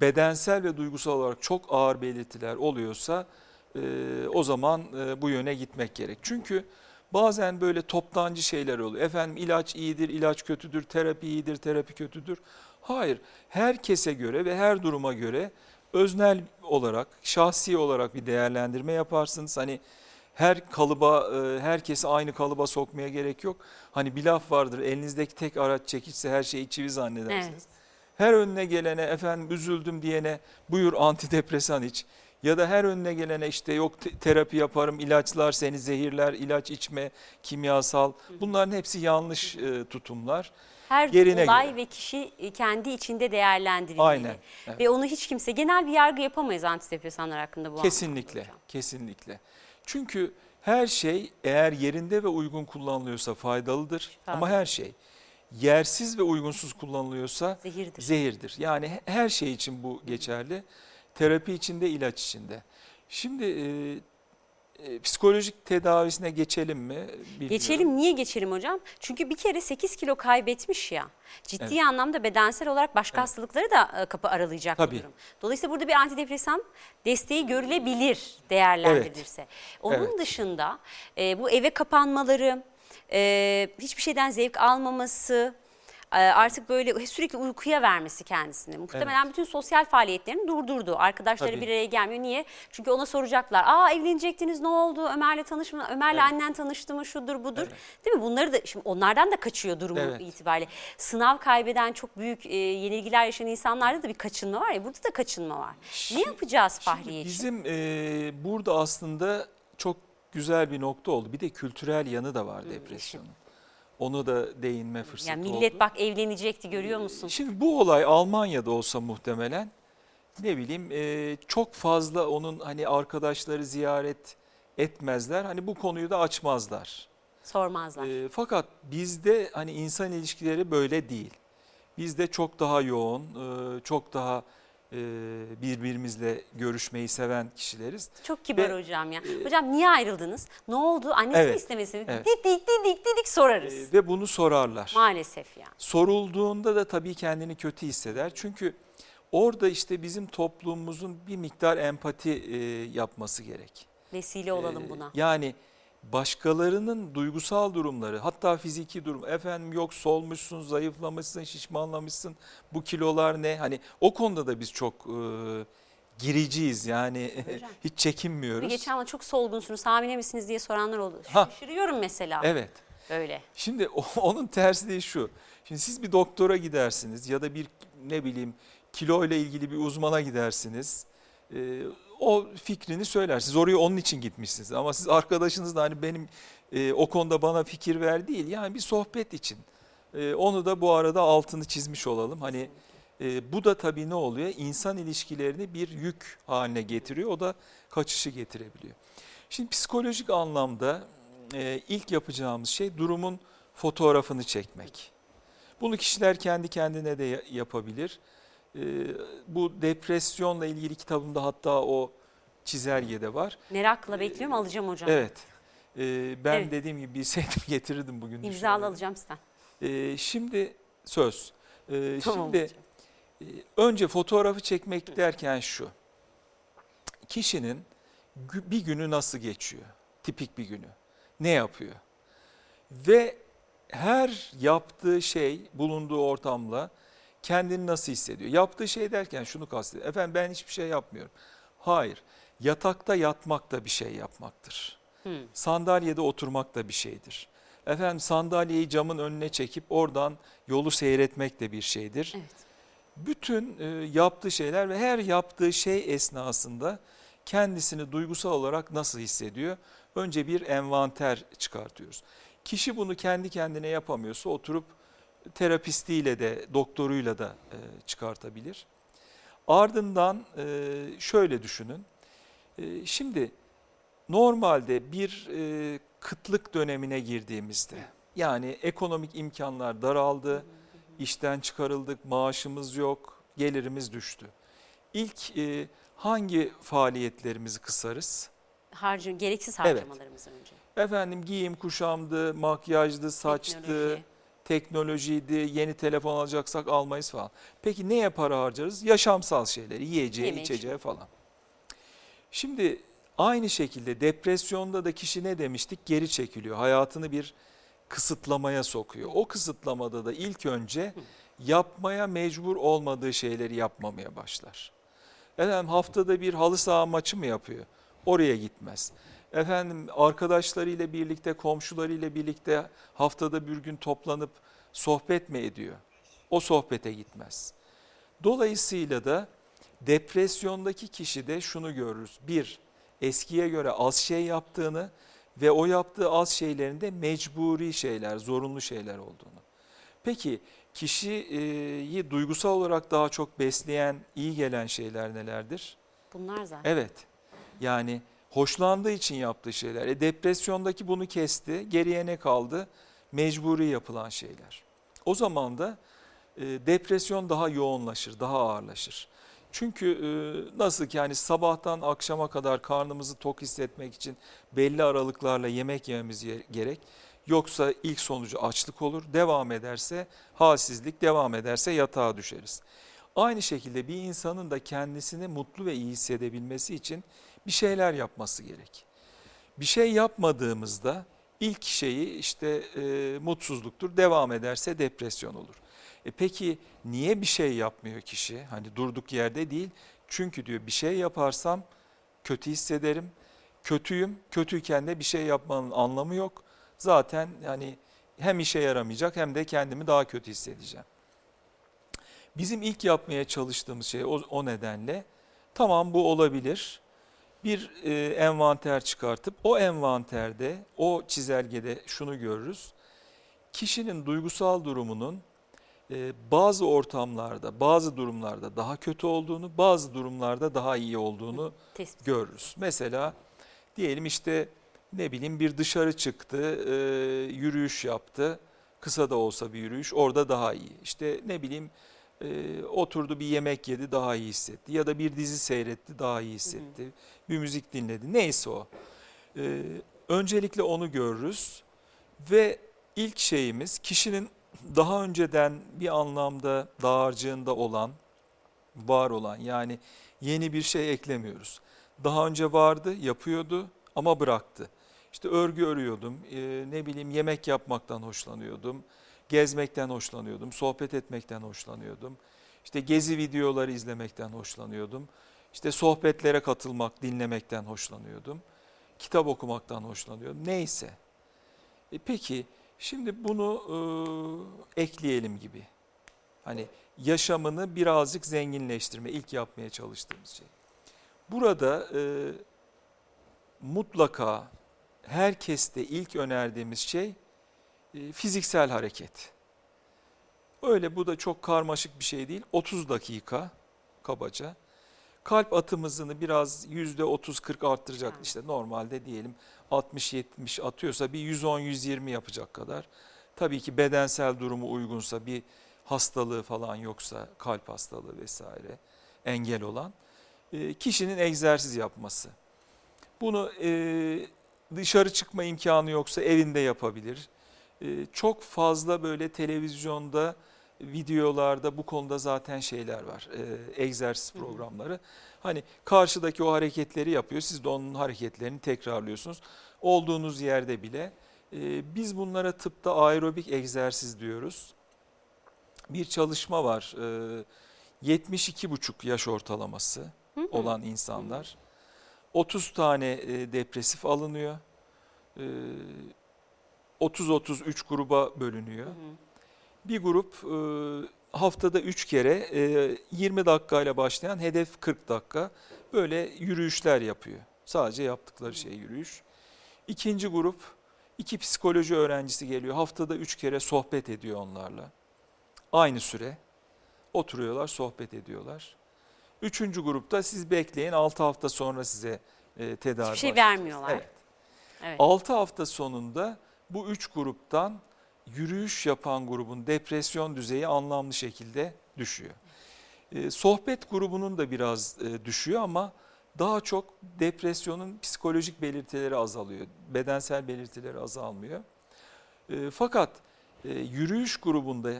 bedensel ve duygusal olarak çok ağır belirtiler oluyorsa e, o zaman e, bu yöne gitmek gerek. Çünkü bazen böyle toptancı şeyler oluyor. Efendim ilaç iyidir, ilaç kötüdür, terapi iyidir, terapi kötüdür. Hayır, herkese göre ve her duruma göre öznel olarak, şahsi olarak bir değerlendirme yaparsınız. Hani her kalıba, e, herkesi aynı kalıba sokmaya gerek yok. Hani bir laf vardır, elinizdeki tek araç çekiçse her şeyi çivi zannedersiniz. Evet. Her önüne gelene efendim üzüldüm diyene buyur antidepresan iç. Ya da her önüne gelene işte yok te- terapi yaparım, ilaçlar seni zehirler, ilaç içme, kimyasal. Bunların hepsi yanlış e, tutumlar. Her Yerine olay göre. ve kişi kendi içinde değerlendirilmeli. Aynen, evet. Ve onu hiç kimse genel bir yargı yapamayız antidepresanlar hakkında bu Kesinlikle, kesinlikle. Çünkü her şey eğer yerinde ve uygun kullanılıyorsa faydalıdır. Şifadır. Ama her şey yersiz ve uygunsuz kullanılıyorsa Zehirdir. zehirdir. Yani he- her şey için bu geçerli. Terapi içinde, ilaç içinde. Şimdi e, e, psikolojik tedavisine geçelim mi? Bilmiyorum. Geçelim niye geçelim hocam? Çünkü bir kere 8 kilo kaybetmiş ya. Ciddi Evet. anlamda bedensel olarak başka Evet. hastalıkları da e, kapı aralayacak Tabii. bir durum. Dolayısıyla burada bir antidepresan desteği görülebilir değerlendirilirse. Onun Evet. dışında e, bu eve kapanmaları, e, hiçbir şeyden zevk almaması, artık böyle sürekli uykuya vermesi kendisini. Muhtemelen bütün sosyal faaliyetlerini durdurdu. Arkadaşları Tabii. bir araya gelmiyor. Niye? Çünkü ona soracaklar. Aa evlenecektiniz ne oldu? Ömer'le tanışma, Ömer'le Evet. annen tanıştı mı? Şudur budur. Evet. Değil mi? Bunları da şimdi onlardan da kaçıyor durumu Evet. itibariyle. Sınav kaybeden çok büyük e, yenilgiler yaşayan insanlarda da bir kaçınma var ya. Burada da kaçınma var. ne yapacağız Fahriye Şimdi için? bizim e, burada aslında çok güzel bir nokta oldu. Bir de kültürel yanı da var depresyonun. Onu da değinme fırsatı Yani millet oldu. bak evlenecekti görüyor musun? Şimdi bu olay Almanya'da olsa muhtemelen ne bileyim e, çok fazla onun hani arkadaşları ziyaret etmezler. Hani bu konuyu da açmazlar. Sormazlar. E, fakat bizde hani insan ilişkileri böyle değil. Bizde çok daha yoğun, e, çok daha birbirimizle görüşmeyi seven kişileriz. Çok kibar ve- hocam ya. hocam niye ayrıldınız? Ne oldu? Annesi mi Evet, istemesi mi? evet. Didik didik didik sorarız. E, ve bunu sorarlar. Maalesef yani. Sorulduğunda da tabii kendini kötü hisseder. Çünkü Orada işte bizim toplumumuzun bir miktar empati e, yapması gerek. Vesile olalım Ee, buna. Yani başkalarının duygusal durumları hatta fiziki durum efendim yok solmuşsun zayıflamışsın şişmanlamışsın bu kilolar ne hani o konuda da biz çok e, giriciyiz yani Hocam. hiç çekinmiyoruz. Geçen hafta çok solgunsunuz, hamile misiniz diye soranlar oldu. Ha. Şaşırıyorum mesela Evet böyle. şimdi o- onun tersliği şu şimdi siz bir doktora gidersiniz ya da bir ne bileyim kilo ile ilgili bir uzmana gidersiniz. Ee, o fikrini söyler. Siz oraya onun için gitmişsiniz ama siz arkadaşınız da hani benim e, o konuda bana fikir ver değil yani bir sohbet için. E, onu da bu arada altını çizmiş olalım. Hani e, bu da tabii ne oluyor? İnsan ilişkilerini bir yük haline getiriyor. O da kaçışı getirebiliyor. Şimdi psikolojik anlamda e, ilk yapacağımız şey durumun fotoğrafını çekmek. Bunu kişiler kendi kendine de ya- yapabilir. E, bu depresyonla ilgili kitabımda hatta o çizelgede var. Merakla bekliyorum alacağım hocam. Evet. E, ben Evet. dediğim gibi bilseydim getirirdim bugün. İmzalı alacağım sizden. E, şimdi söz. E, Tamam şimdi hocam. e, önce fotoğrafı çekmek derken şu. Kişinin gü- bir günü nasıl geçiyor? Tipik bir günü. Ne yapıyor? Ve her yaptığı şey bulunduğu ortamla kendini nasıl hissediyor? Yaptığı şey derken şunu kastediyor. Efendim ben hiçbir şey yapmıyorum. Hayır. Yatakta yatmak da bir şey yapmaktır. Hı. Sandalyede oturmak da bir şeydir. Efendim sandalyeyi camın önüne çekip oradan yolu seyretmek de bir şeydir. Evet. Bütün e, yaptığı şeyler ve her yaptığı şey esnasında kendisini duygusal olarak nasıl hissediyor? Önce bir envanter çıkartıyoruz. Kişi bunu kendi kendine yapamıyorsa oturup terapistiyle de doktoruyla da e, çıkartabilir. Ardından e, şöyle düşünün. E, Şimdi normalde bir e, kıtlık dönemine girdiğimizde yani ekonomik imkanlar daraldı, işten çıkarıldık, maaşımız yok, gelirimiz düştü. İlk e, hangi faaliyetlerimizi kısarız? Harcı, gereksiz Evet. harcamalarımız önce. Efendim giyim kuşamdı, makyajdı, saçtı, Teknoloji. Teknolojiydi, yeni telefon alacaksak almayız falan. Peki neye para harcarız? Yaşamsal şeyleri, yiyeceği, Yeme içeceği falan. Şimdi aynı şekilde depresyonda da kişi ne demiştik? Geri çekiliyor. Hayatını bir kısıtlamaya sokuyor. O kısıtlamada da ilk önce yapmaya mecbur olmadığı şeyleri yapmamaya başlar. Efendim haftada bir halı saha maçı mı yapıyor? Oraya gitmez. Efendim arkadaşlarıyla birlikte, komşularıyla birlikte haftada bir gün toplanıp sohbet mi ediyor? O sohbete gitmez. Dolayısıyla da depresyondaki kişide şunu görürüz. Bir, eskiye göre az şey yaptığını ve o yaptığı az şeylerin de mecburi şeyler, zorunlu şeyler olduğunu. Peki kişiyi duygusal olarak daha çok besleyen, iyi gelen şeyler nelerdir? Bunlar zaten. Evet. Yani hoşlandığı için yaptığı şeyler. E, depresyondaki bunu kesti. Geriye ne kaldı? Mecburi yapılan şeyler. O zaman da e, depresyon daha yoğunlaşır, daha ağırlaşır. Çünkü e, nasıl ki yani sabahtan akşama kadar karnımızı tok hissetmek için belli aralıklarla yemek yememiz ye- gerek. Yoksa ilk sonucu açlık olur. Devam ederse halsizlik, devam ederse yatağa düşeriz. Aynı şekilde bir insanın da kendisini mutlu ve iyi hissedebilmesi için bir şeyler yapması gerek. Bir şey yapmadığımızda ilk şeyi işte e, mutsuzluktur, devam ederse depresyon olur. E peki niye bir şey yapmıyor kişi? Hani durduk yerde değil. Çünkü diyor bir şey yaparsam kötü hissederim. Kötüyüm. Kötüyken de bir şey yapmanın anlamı yok. Zaten yani hem işe yaramayacak hem de kendimi daha kötü hissedeceğim. Bizim ilk yapmaya çalıştığımız şey o, o nedenle tamam bu olabilir. Bir e, envanter çıkartıp o envanterde, o çizelgede şunu görürüz. Kişinin duygusal durumunun e, bazı ortamlarda, bazı durumlarda daha kötü olduğunu, bazı durumlarda daha iyi olduğunu Tespit. görürüz. Mesela diyelim işte ne bileyim bir dışarı çıktı, e, yürüyüş yaptı. Kısa da olsa bir yürüyüş orada daha iyi. İşte ne bileyim e, oturdu bir yemek yedi daha iyi hissetti. Ya da bir dizi seyretti daha iyi hissetti. Bir müzik dinledi neyse o. E, öncelikle onu görürüz ve ilk şeyimiz kişinin daha önceden bir anlamda dağarcığında olan var olan yani yeni bir şey eklemiyoruz. Daha önce vardı, yapıyordu ama bıraktı. İşte örgü örüyordum, e, ne bileyim yemek yapmaktan hoşlanıyordum, gezmekten hoşlanıyordum, sohbet etmekten hoşlanıyordum. İşte gezi videoları izlemekten hoşlanıyordum. İşte sohbetlere katılmak, dinlemekten hoşlanıyordum. Kitap okumaktan hoşlanıyordum. Neyse. E peki şimdi bunu e, ekleyelim gibi. Hani yaşamını birazcık zenginleştirme ilk yapmaya çalıştığımız şey. Burada e, mutlaka herkeste ilk önerdiğimiz şey fiziksel hareket. Öyle bu da çok karmaşık bir şey değil. 30 dakika kabaca. Kalp atım hızını biraz %30-40 arttıracak. İşte normalde diyelim 60-70 atıyorsa bir 110-120 yapacak kadar. Tabii ki bedensel durumu uygunsa bir hastalığı falan yoksa kalp hastalığı vesaire engel olan e, kişinin egzersiz yapması. Bunu e, dışarı çıkma imkanı yoksa evinde yapabilir. E, çok fazla böyle televizyonda videolarda bu konuda zaten şeyler var. E, egzersiz programları. Hani karşıdaki o hareketleri yapıyor. Siz de onun hareketlerini tekrarlıyorsunuz. Olduğunuz yerde bile. E, biz bunlara tıpta aerobik egzersiz diyoruz. Bir çalışma var. E, 72,5 yaş ortalaması olan insanlar. 30 tane e, depresif alınıyor. 30-33 gruba bölünüyor. Hı hı. Bir grup e, haftada 3 kere 20 dakikayla başlayan hedef 40 dakika böyle yürüyüşler yapıyor. Sadece yaptıkları şey yürüyüş. İkinci grup iki psikoloji öğrencisi geliyor. Haftada 3 kere sohbet ediyor onlarla. Aynı süre oturuyorlar sohbet ediyorlar. Üçüncü grupta siz bekleyin 6 hafta sonra size e, tedavi Hiçbir şey vermiyorlar. Evet. evet. 6 hafta sonunda bu üç gruptan yürüyüş yapan grubun depresyon düzeyi anlamlı şekilde düşüyor. E, sohbet grubunun da biraz e, düşüyor ama daha çok depresyonun psikolojik belirtileri azalıyor. Bedensel belirtileri azalmıyor. E, fakat e, yürüyüş grubunda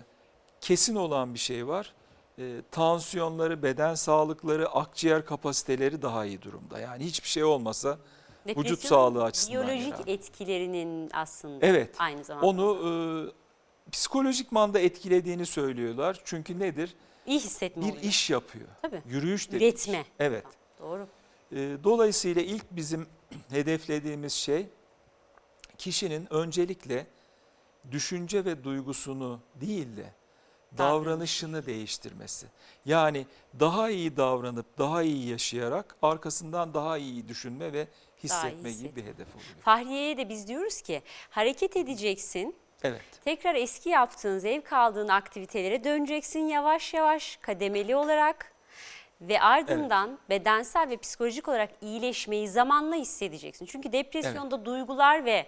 kesin olan bir şey var. E, tansiyonları, beden sağlıkları, akciğer kapasiteleri daha iyi durumda. Yani hiçbir şey olmasa Depresyon, vücut sağlığı açısından. Biyolojik yani. etkilerinin aslında evet, aynı zamanda. Onu e, psikolojik manda etkilediğini söylüyorlar. Çünkü nedir? İyi hissetme Bir oluyor. iş yapıyor. Tabii. Yürüyüş dediği. Üretme. Evet. Doğru. E, dolayısıyla ilk bizim hedeflediğimiz şey kişinin öncelikle düşünce ve duygusunu değil de davranışını değiştirmesi. Yani daha iyi davranıp daha iyi yaşayarak arkasından daha iyi düşünme ve hissetme gibi bir hedef oluyor. Fahriye'ye de biz diyoruz ki hareket edeceksin. Evet. Tekrar eski yaptığın, zevk aldığın aktivitelere döneceksin yavaş yavaş, kademeli olarak ve ardından evet. bedensel ve psikolojik olarak iyileşmeyi zamanla hissedeceksin. Çünkü depresyonda evet. duygular ve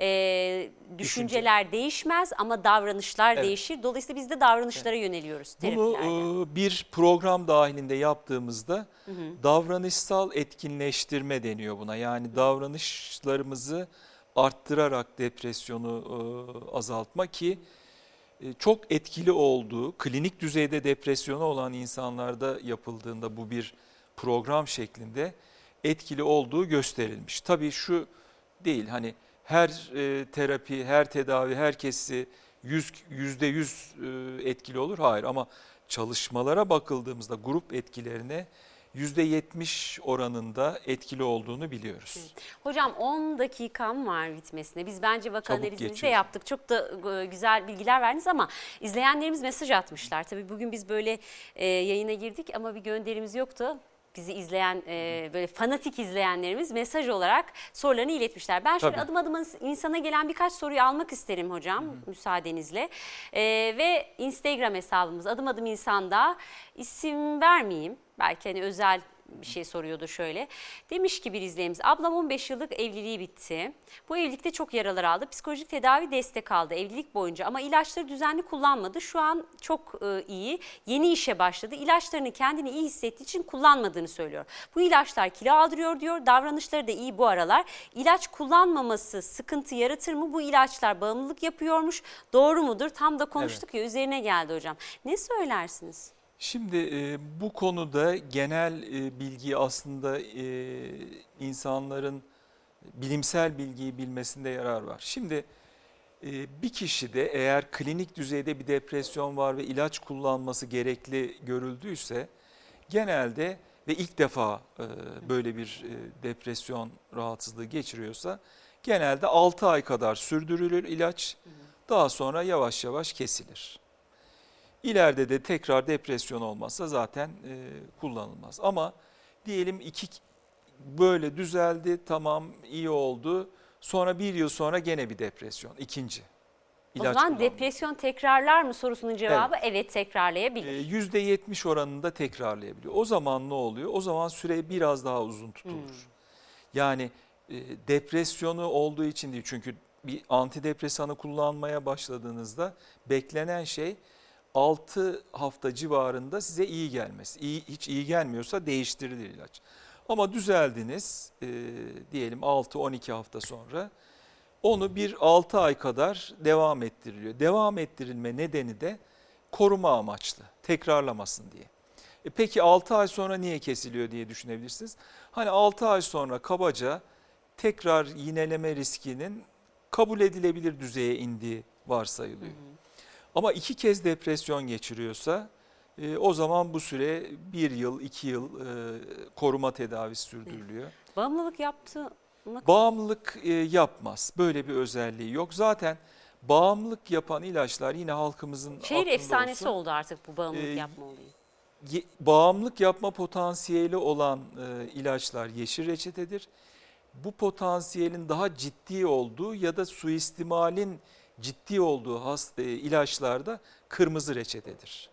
e, düşünceler Düşünce. değişmez ama davranışlar evet. değişir. Dolayısıyla biz de davranışlara evet. yöneliyoruz Bunu e, bir program dahilinde yaptığımızda hı hı. davranışsal etkinleştirme deniyor buna. Yani davranışlarımızı arttırarak depresyonu e, azaltma ki e, çok etkili olduğu, klinik düzeyde depresyonu olan insanlarda yapıldığında bu bir program şeklinde etkili olduğu gösterilmiş. Tabii şu değil hani her e, terapi, her tedavi herkesi yüz, yüzde yüz e, etkili olur. Hayır ama çalışmalara bakıldığımızda grup etkilerine %70 oranında etkili olduğunu biliyoruz. Hocam 10 dakikam var bitmesine. Biz bence vaka analizimizi yaptık. Çok da e, güzel bilgiler verdiniz ama izleyenlerimiz mesaj atmışlar. Tabii bugün biz böyle e, yayına girdik ama bir gönderimiz yoktu bizi izleyen e, böyle fanatik izleyenlerimiz mesaj olarak sorularını iletmişler. Ben şöyle Tabii. adım adım insana gelen birkaç soruyu almak isterim hocam Hı -hı. müsaadenizle. E, ve Instagram hesabımız adım adım insanda isim vermeyeyim. Belki hani özel bir şey soruyordu şöyle. Demiş ki bir izleyicimiz ablam 15 yıllık evliliği bitti. Bu evlilikte çok yaralar aldı. Psikolojik tedavi destek aldı evlilik boyunca ama ilaçları düzenli kullanmadı. Şu an çok e, iyi. Yeni işe başladı. İlaçlarını kendini iyi hissettiği için kullanmadığını söylüyor. Bu ilaçlar kilo aldırıyor diyor. Davranışları da iyi bu aralar. İlaç kullanmaması sıkıntı yaratır mı? Bu ilaçlar bağımlılık yapıyormuş. Doğru mudur? Tam da konuştuk evet. ya üzerine geldi hocam. Ne söylersiniz? Şimdi e, bu konuda genel e, bilgi aslında e, insanların bilimsel bilgiyi bilmesinde yarar var. Şimdi e, bir kişide eğer klinik düzeyde bir depresyon var ve ilaç kullanması gerekli görüldüyse genelde ve ilk defa e, böyle bir e, depresyon rahatsızlığı geçiriyorsa genelde 6 ay kadar sürdürülür ilaç daha sonra yavaş yavaş kesilir. İleride de tekrar depresyon olmazsa zaten e, kullanılmaz. Ama diyelim iki böyle düzeldi tamam iyi oldu sonra bir yıl sonra gene bir depresyon ikinci. O zaman kullanma. depresyon tekrarlar mı sorusunun cevabı evet, tekrarlayabilir. E, %70 oranında tekrarlayabiliyor. O zaman ne oluyor? O zaman süre biraz daha uzun tutulur. Hmm. Yani e, depresyonu olduğu için değil çünkü bir antidepresanı kullanmaya başladığınızda beklenen şey 6 hafta civarında size iyi gelmesi. İyi, hiç iyi gelmiyorsa değiştirilir ilaç. Ama düzeldiniz e, diyelim 6-12 hafta sonra onu bir 6 ay kadar devam ettiriliyor. Devam ettirilme nedeni de koruma amaçlı, tekrarlamasın diye. E peki 6 ay sonra niye kesiliyor diye düşünebilirsiniz. Hani 6 ay sonra kabaca tekrar yineleme riskinin kabul edilebilir düzeye indiği varsayılıyor. Ama iki kez depresyon geçiriyorsa e, o zaman bu süre bir yıl, iki yıl e, koruma tedavisi sürdürülüyor. Bağımlılık yaptı mı? Bağımlılık e, yapmaz. Böyle bir özelliği yok. Zaten bağımlılık yapan ilaçlar yine halkımızın Şehir aklında efsanesi olsun. oldu artık bu bağımlılık Ee, yapma olayı. Ye- bağımlılık yapma potansiyeli olan e, ilaçlar yeşil reçetedir. Bu potansiyelin daha ciddi olduğu ya da suistimalin ciddi olduğu has, e, ilaçlarda kırmızı reçetedir.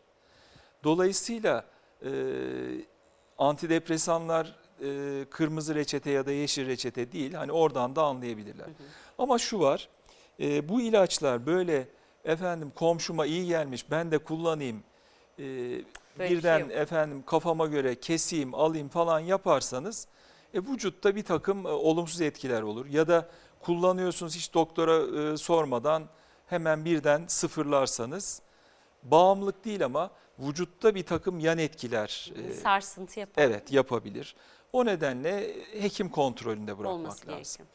Dolayısıyla e, antidepresanlar e, kırmızı reçete ya da yeşil reçete değil. Hani oradan da anlayabilirler. Ama şu var, e, bu ilaçlar böyle efendim komşuma iyi gelmiş ben de kullanayım. e, bir birden şey yok. efendim kafama göre keseyim alayım falan yaparsanız e, vücutta bir takım e, olumsuz etkiler olur. Ya da kullanıyorsunuz hiç doktora e, sormadan hemen birden sıfırlarsanız bağımlılık değil ama vücutta bir takım yan etkiler e, Sarsıntı yapar. evet yapabilir. O nedenle hekim kontrolünde bırakmak olması lazım. gerekiyor.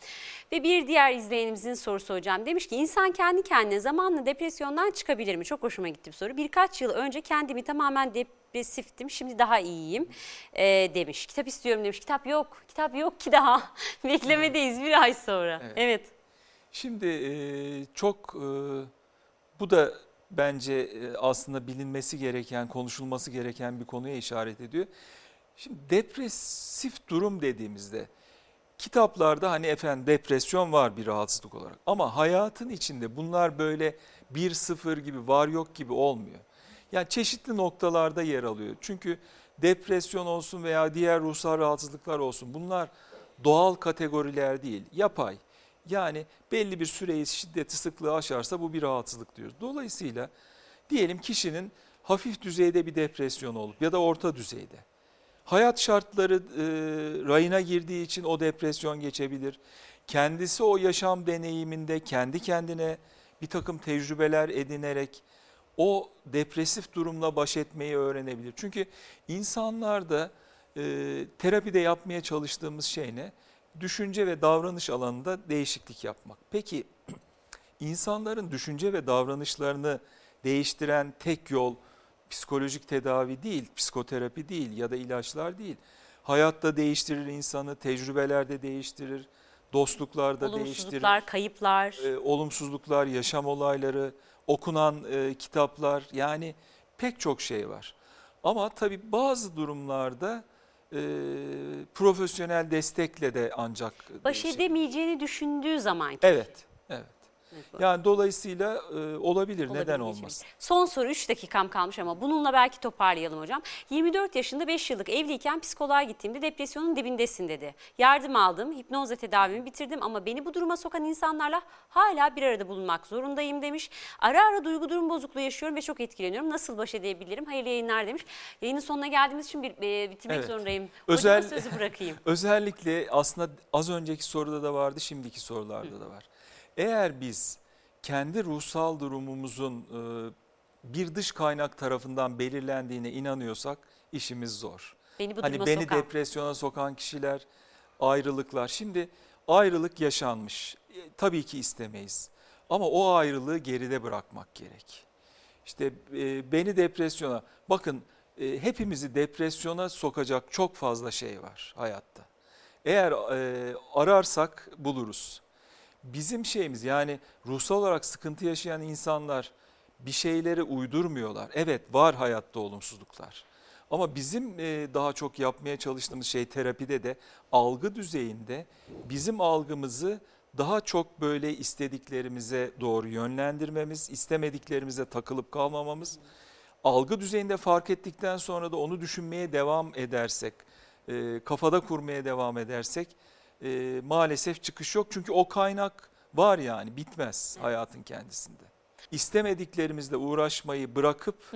Ve bir diğer izleyenimizin sorusu hocam demiş ki insan kendi kendine zamanla depresyondan çıkabilir mi? Çok hoşuma gitti bu soru. Birkaç yıl önce kendimi tamamen depresiftim şimdi daha iyiyim ee, demiş. Kitap istiyorum demiş. Kitap yok. Kitap yok ki daha. Beklemedeyiz bir ay sonra. Evet. Evet. Şimdi e, çok e, bu da bence e, aslında bilinmesi gereken, konuşulması gereken bir konuya işaret ediyor. Şimdi depresif durum dediğimizde kitaplarda hani efendim depresyon var bir rahatsızlık olarak ama hayatın içinde bunlar böyle bir sıfır gibi var yok gibi olmuyor. Yani çeşitli noktalarda yer alıyor. Çünkü depresyon olsun veya diğer ruhsal rahatsızlıklar olsun bunlar doğal kategoriler değil, yapay. Yani belli bir süreyi şiddeti sıklığı aşarsa bu bir rahatsızlık diyoruz. Dolayısıyla diyelim kişinin hafif düzeyde bir depresyon olup ya da orta düzeyde. Hayat şartları e, rayına girdiği için o depresyon geçebilir. Kendisi o yaşam deneyiminde kendi kendine bir takım tecrübeler edinerek o depresif durumla baş etmeyi öğrenebilir. Çünkü insanlarda e, terapide yapmaya çalıştığımız şey ne? Düşünce ve davranış alanında değişiklik yapmak. Peki insanların düşünce ve davranışlarını değiştiren tek yol psikolojik tedavi değil, psikoterapi değil ya da ilaçlar değil. Hayatta değiştirir insanı, tecrübelerde değiştirir, dostluklarda değiştirir Olumsuzluklar, kayıplar. e, olumsuzluklar, yaşam olayları, okunan e, kitaplar yani pek çok şey var. Ama tabii bazı durumlarda e, profesyonel destekle de ancak Baş edemeyeceğini düşündüğü zaman. Evet, evet. Yani dolayısıyla e, olabilir, neden olabileceği. olmasın? Son soru 3 dakikam kalmış ama bununla belki toparlayalım hocam. 24 yaşında 5 yıllık evliyken psikoloğa gittiğimde depresyonun dibindesin dedi. Yardım aldım, hipnozla tedavimi bitirdim ama beni bu duruma sokan insanlarla hala bir arada bulunmak zorundayım demiş. Ara ara duygu durum bozukluğu yaşıyorum ve çok etkileniyorum. Nasıl baş edebilirim? Hayırlı yayınlar demiş. Yayının sonuna geldiğimiz için bir, e, bitirmek Evet. zorundayım. Özel- Hocama sözü bırakayım. Özellikle aslında az önceki soruda da vardı, şimdiki sorularda da var. Eğer biz kendi ruhsal durumumuzun e, bir dış kaynak tarafından belirlendiğine inanıyorsak işimiz zor. Beni bu Hani beni sokan. depresyona sokan kişiler, ayrılıklar. Şimdi ayrılık yaşanmış. E, tabii ki istemeyiz. Ama o ayrılığı geride bırakmak gerek. İşte e, beni depresyona, bakın e, hepimizi depresyona sokacak çok fazla şey var hayatta. Eğer e, ararsak buluruz. Bizim şeyimiz yani ruhsal olarak sıkıntı yaşayan insanlar bir şeyleri uydurmuyorlar. Evet var hayatta olumsuzluklar. Ama bizim e, daha çok yapmaya çalıştığımız şey terapide de algı düzeyinde bizim algımızı daha çok böyle istediklerimize doğru yönlendirmemiz, istemediklerimize takılıp kalmamamız. Algı düzeyinde fark ettikten sonra da onu düşünmeye devam edersek, e, kafada kurmaya devam edersek e, maalesef çıkış yok. Çünkü o kaynak var yani bitmez hayatın kendisinde. İstemediklerimizle uğraşmayı bırakıp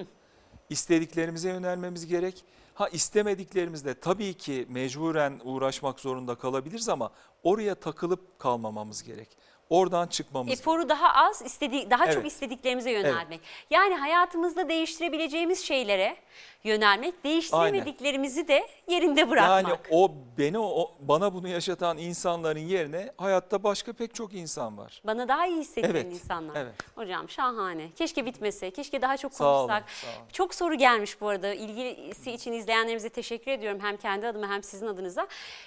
istediklerimize yönelmemiz gerek. Ha istemediklerimizle tabii ki mecburen uğraşmak zorunda kalabiliriz ama oraya takılıp kalmamamız gerek. Oradan çıkmamız. Eforu daha az, istedi daha çok Evet. istediklerimize yönelmek. Yani hayatımızda değiştirebileceğimiz şeylere yönelmek, değiştiremediklerimizi de yerinde bırakmak. Yani o beni o, bana bunu yaşatan insanların yerine hayatta başka pek çok insan var. Bana daha iyi hissettiren Evet, insanlar. evet. Hocam şahane. Keşke bitmese, keşke daha çok Sağ olun, konuşsak. sağ olun. Çok soru gelmiş bu arada. İlgisi için izleyenlerimize teşekkür ediyorum. Hem kendi adıma hem sizin adınıza.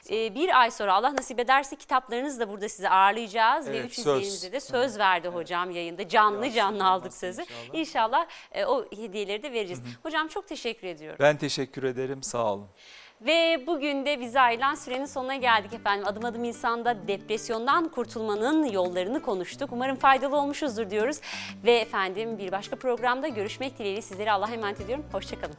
Ee, bir ay sonra Allah nasip ederse kitaplarınızı da burada size ağırlayacağız. Ve Evet, üç söz. izleyenimize de söz verdi hocam yayında. Canlı Biraz canlı aldık sözü. inşallah. İnşallah e, o hediyeleri de vereceğiz. Hocam çok teşekkür ediyorum. Ben teşekkür ederim sağ olun. Ve bugün de bize ayrılan sürenin sonuna geldik efendim. Adım adım insanda depresyondan kurtulmanın yollarını konuştuk. Umarım faydalı olmuşuzdur diyoruz. Ve efendim bir başka programda görüşmek dileğiyle sizleri Allah'a emanet ediyorum. Hoşçakalın.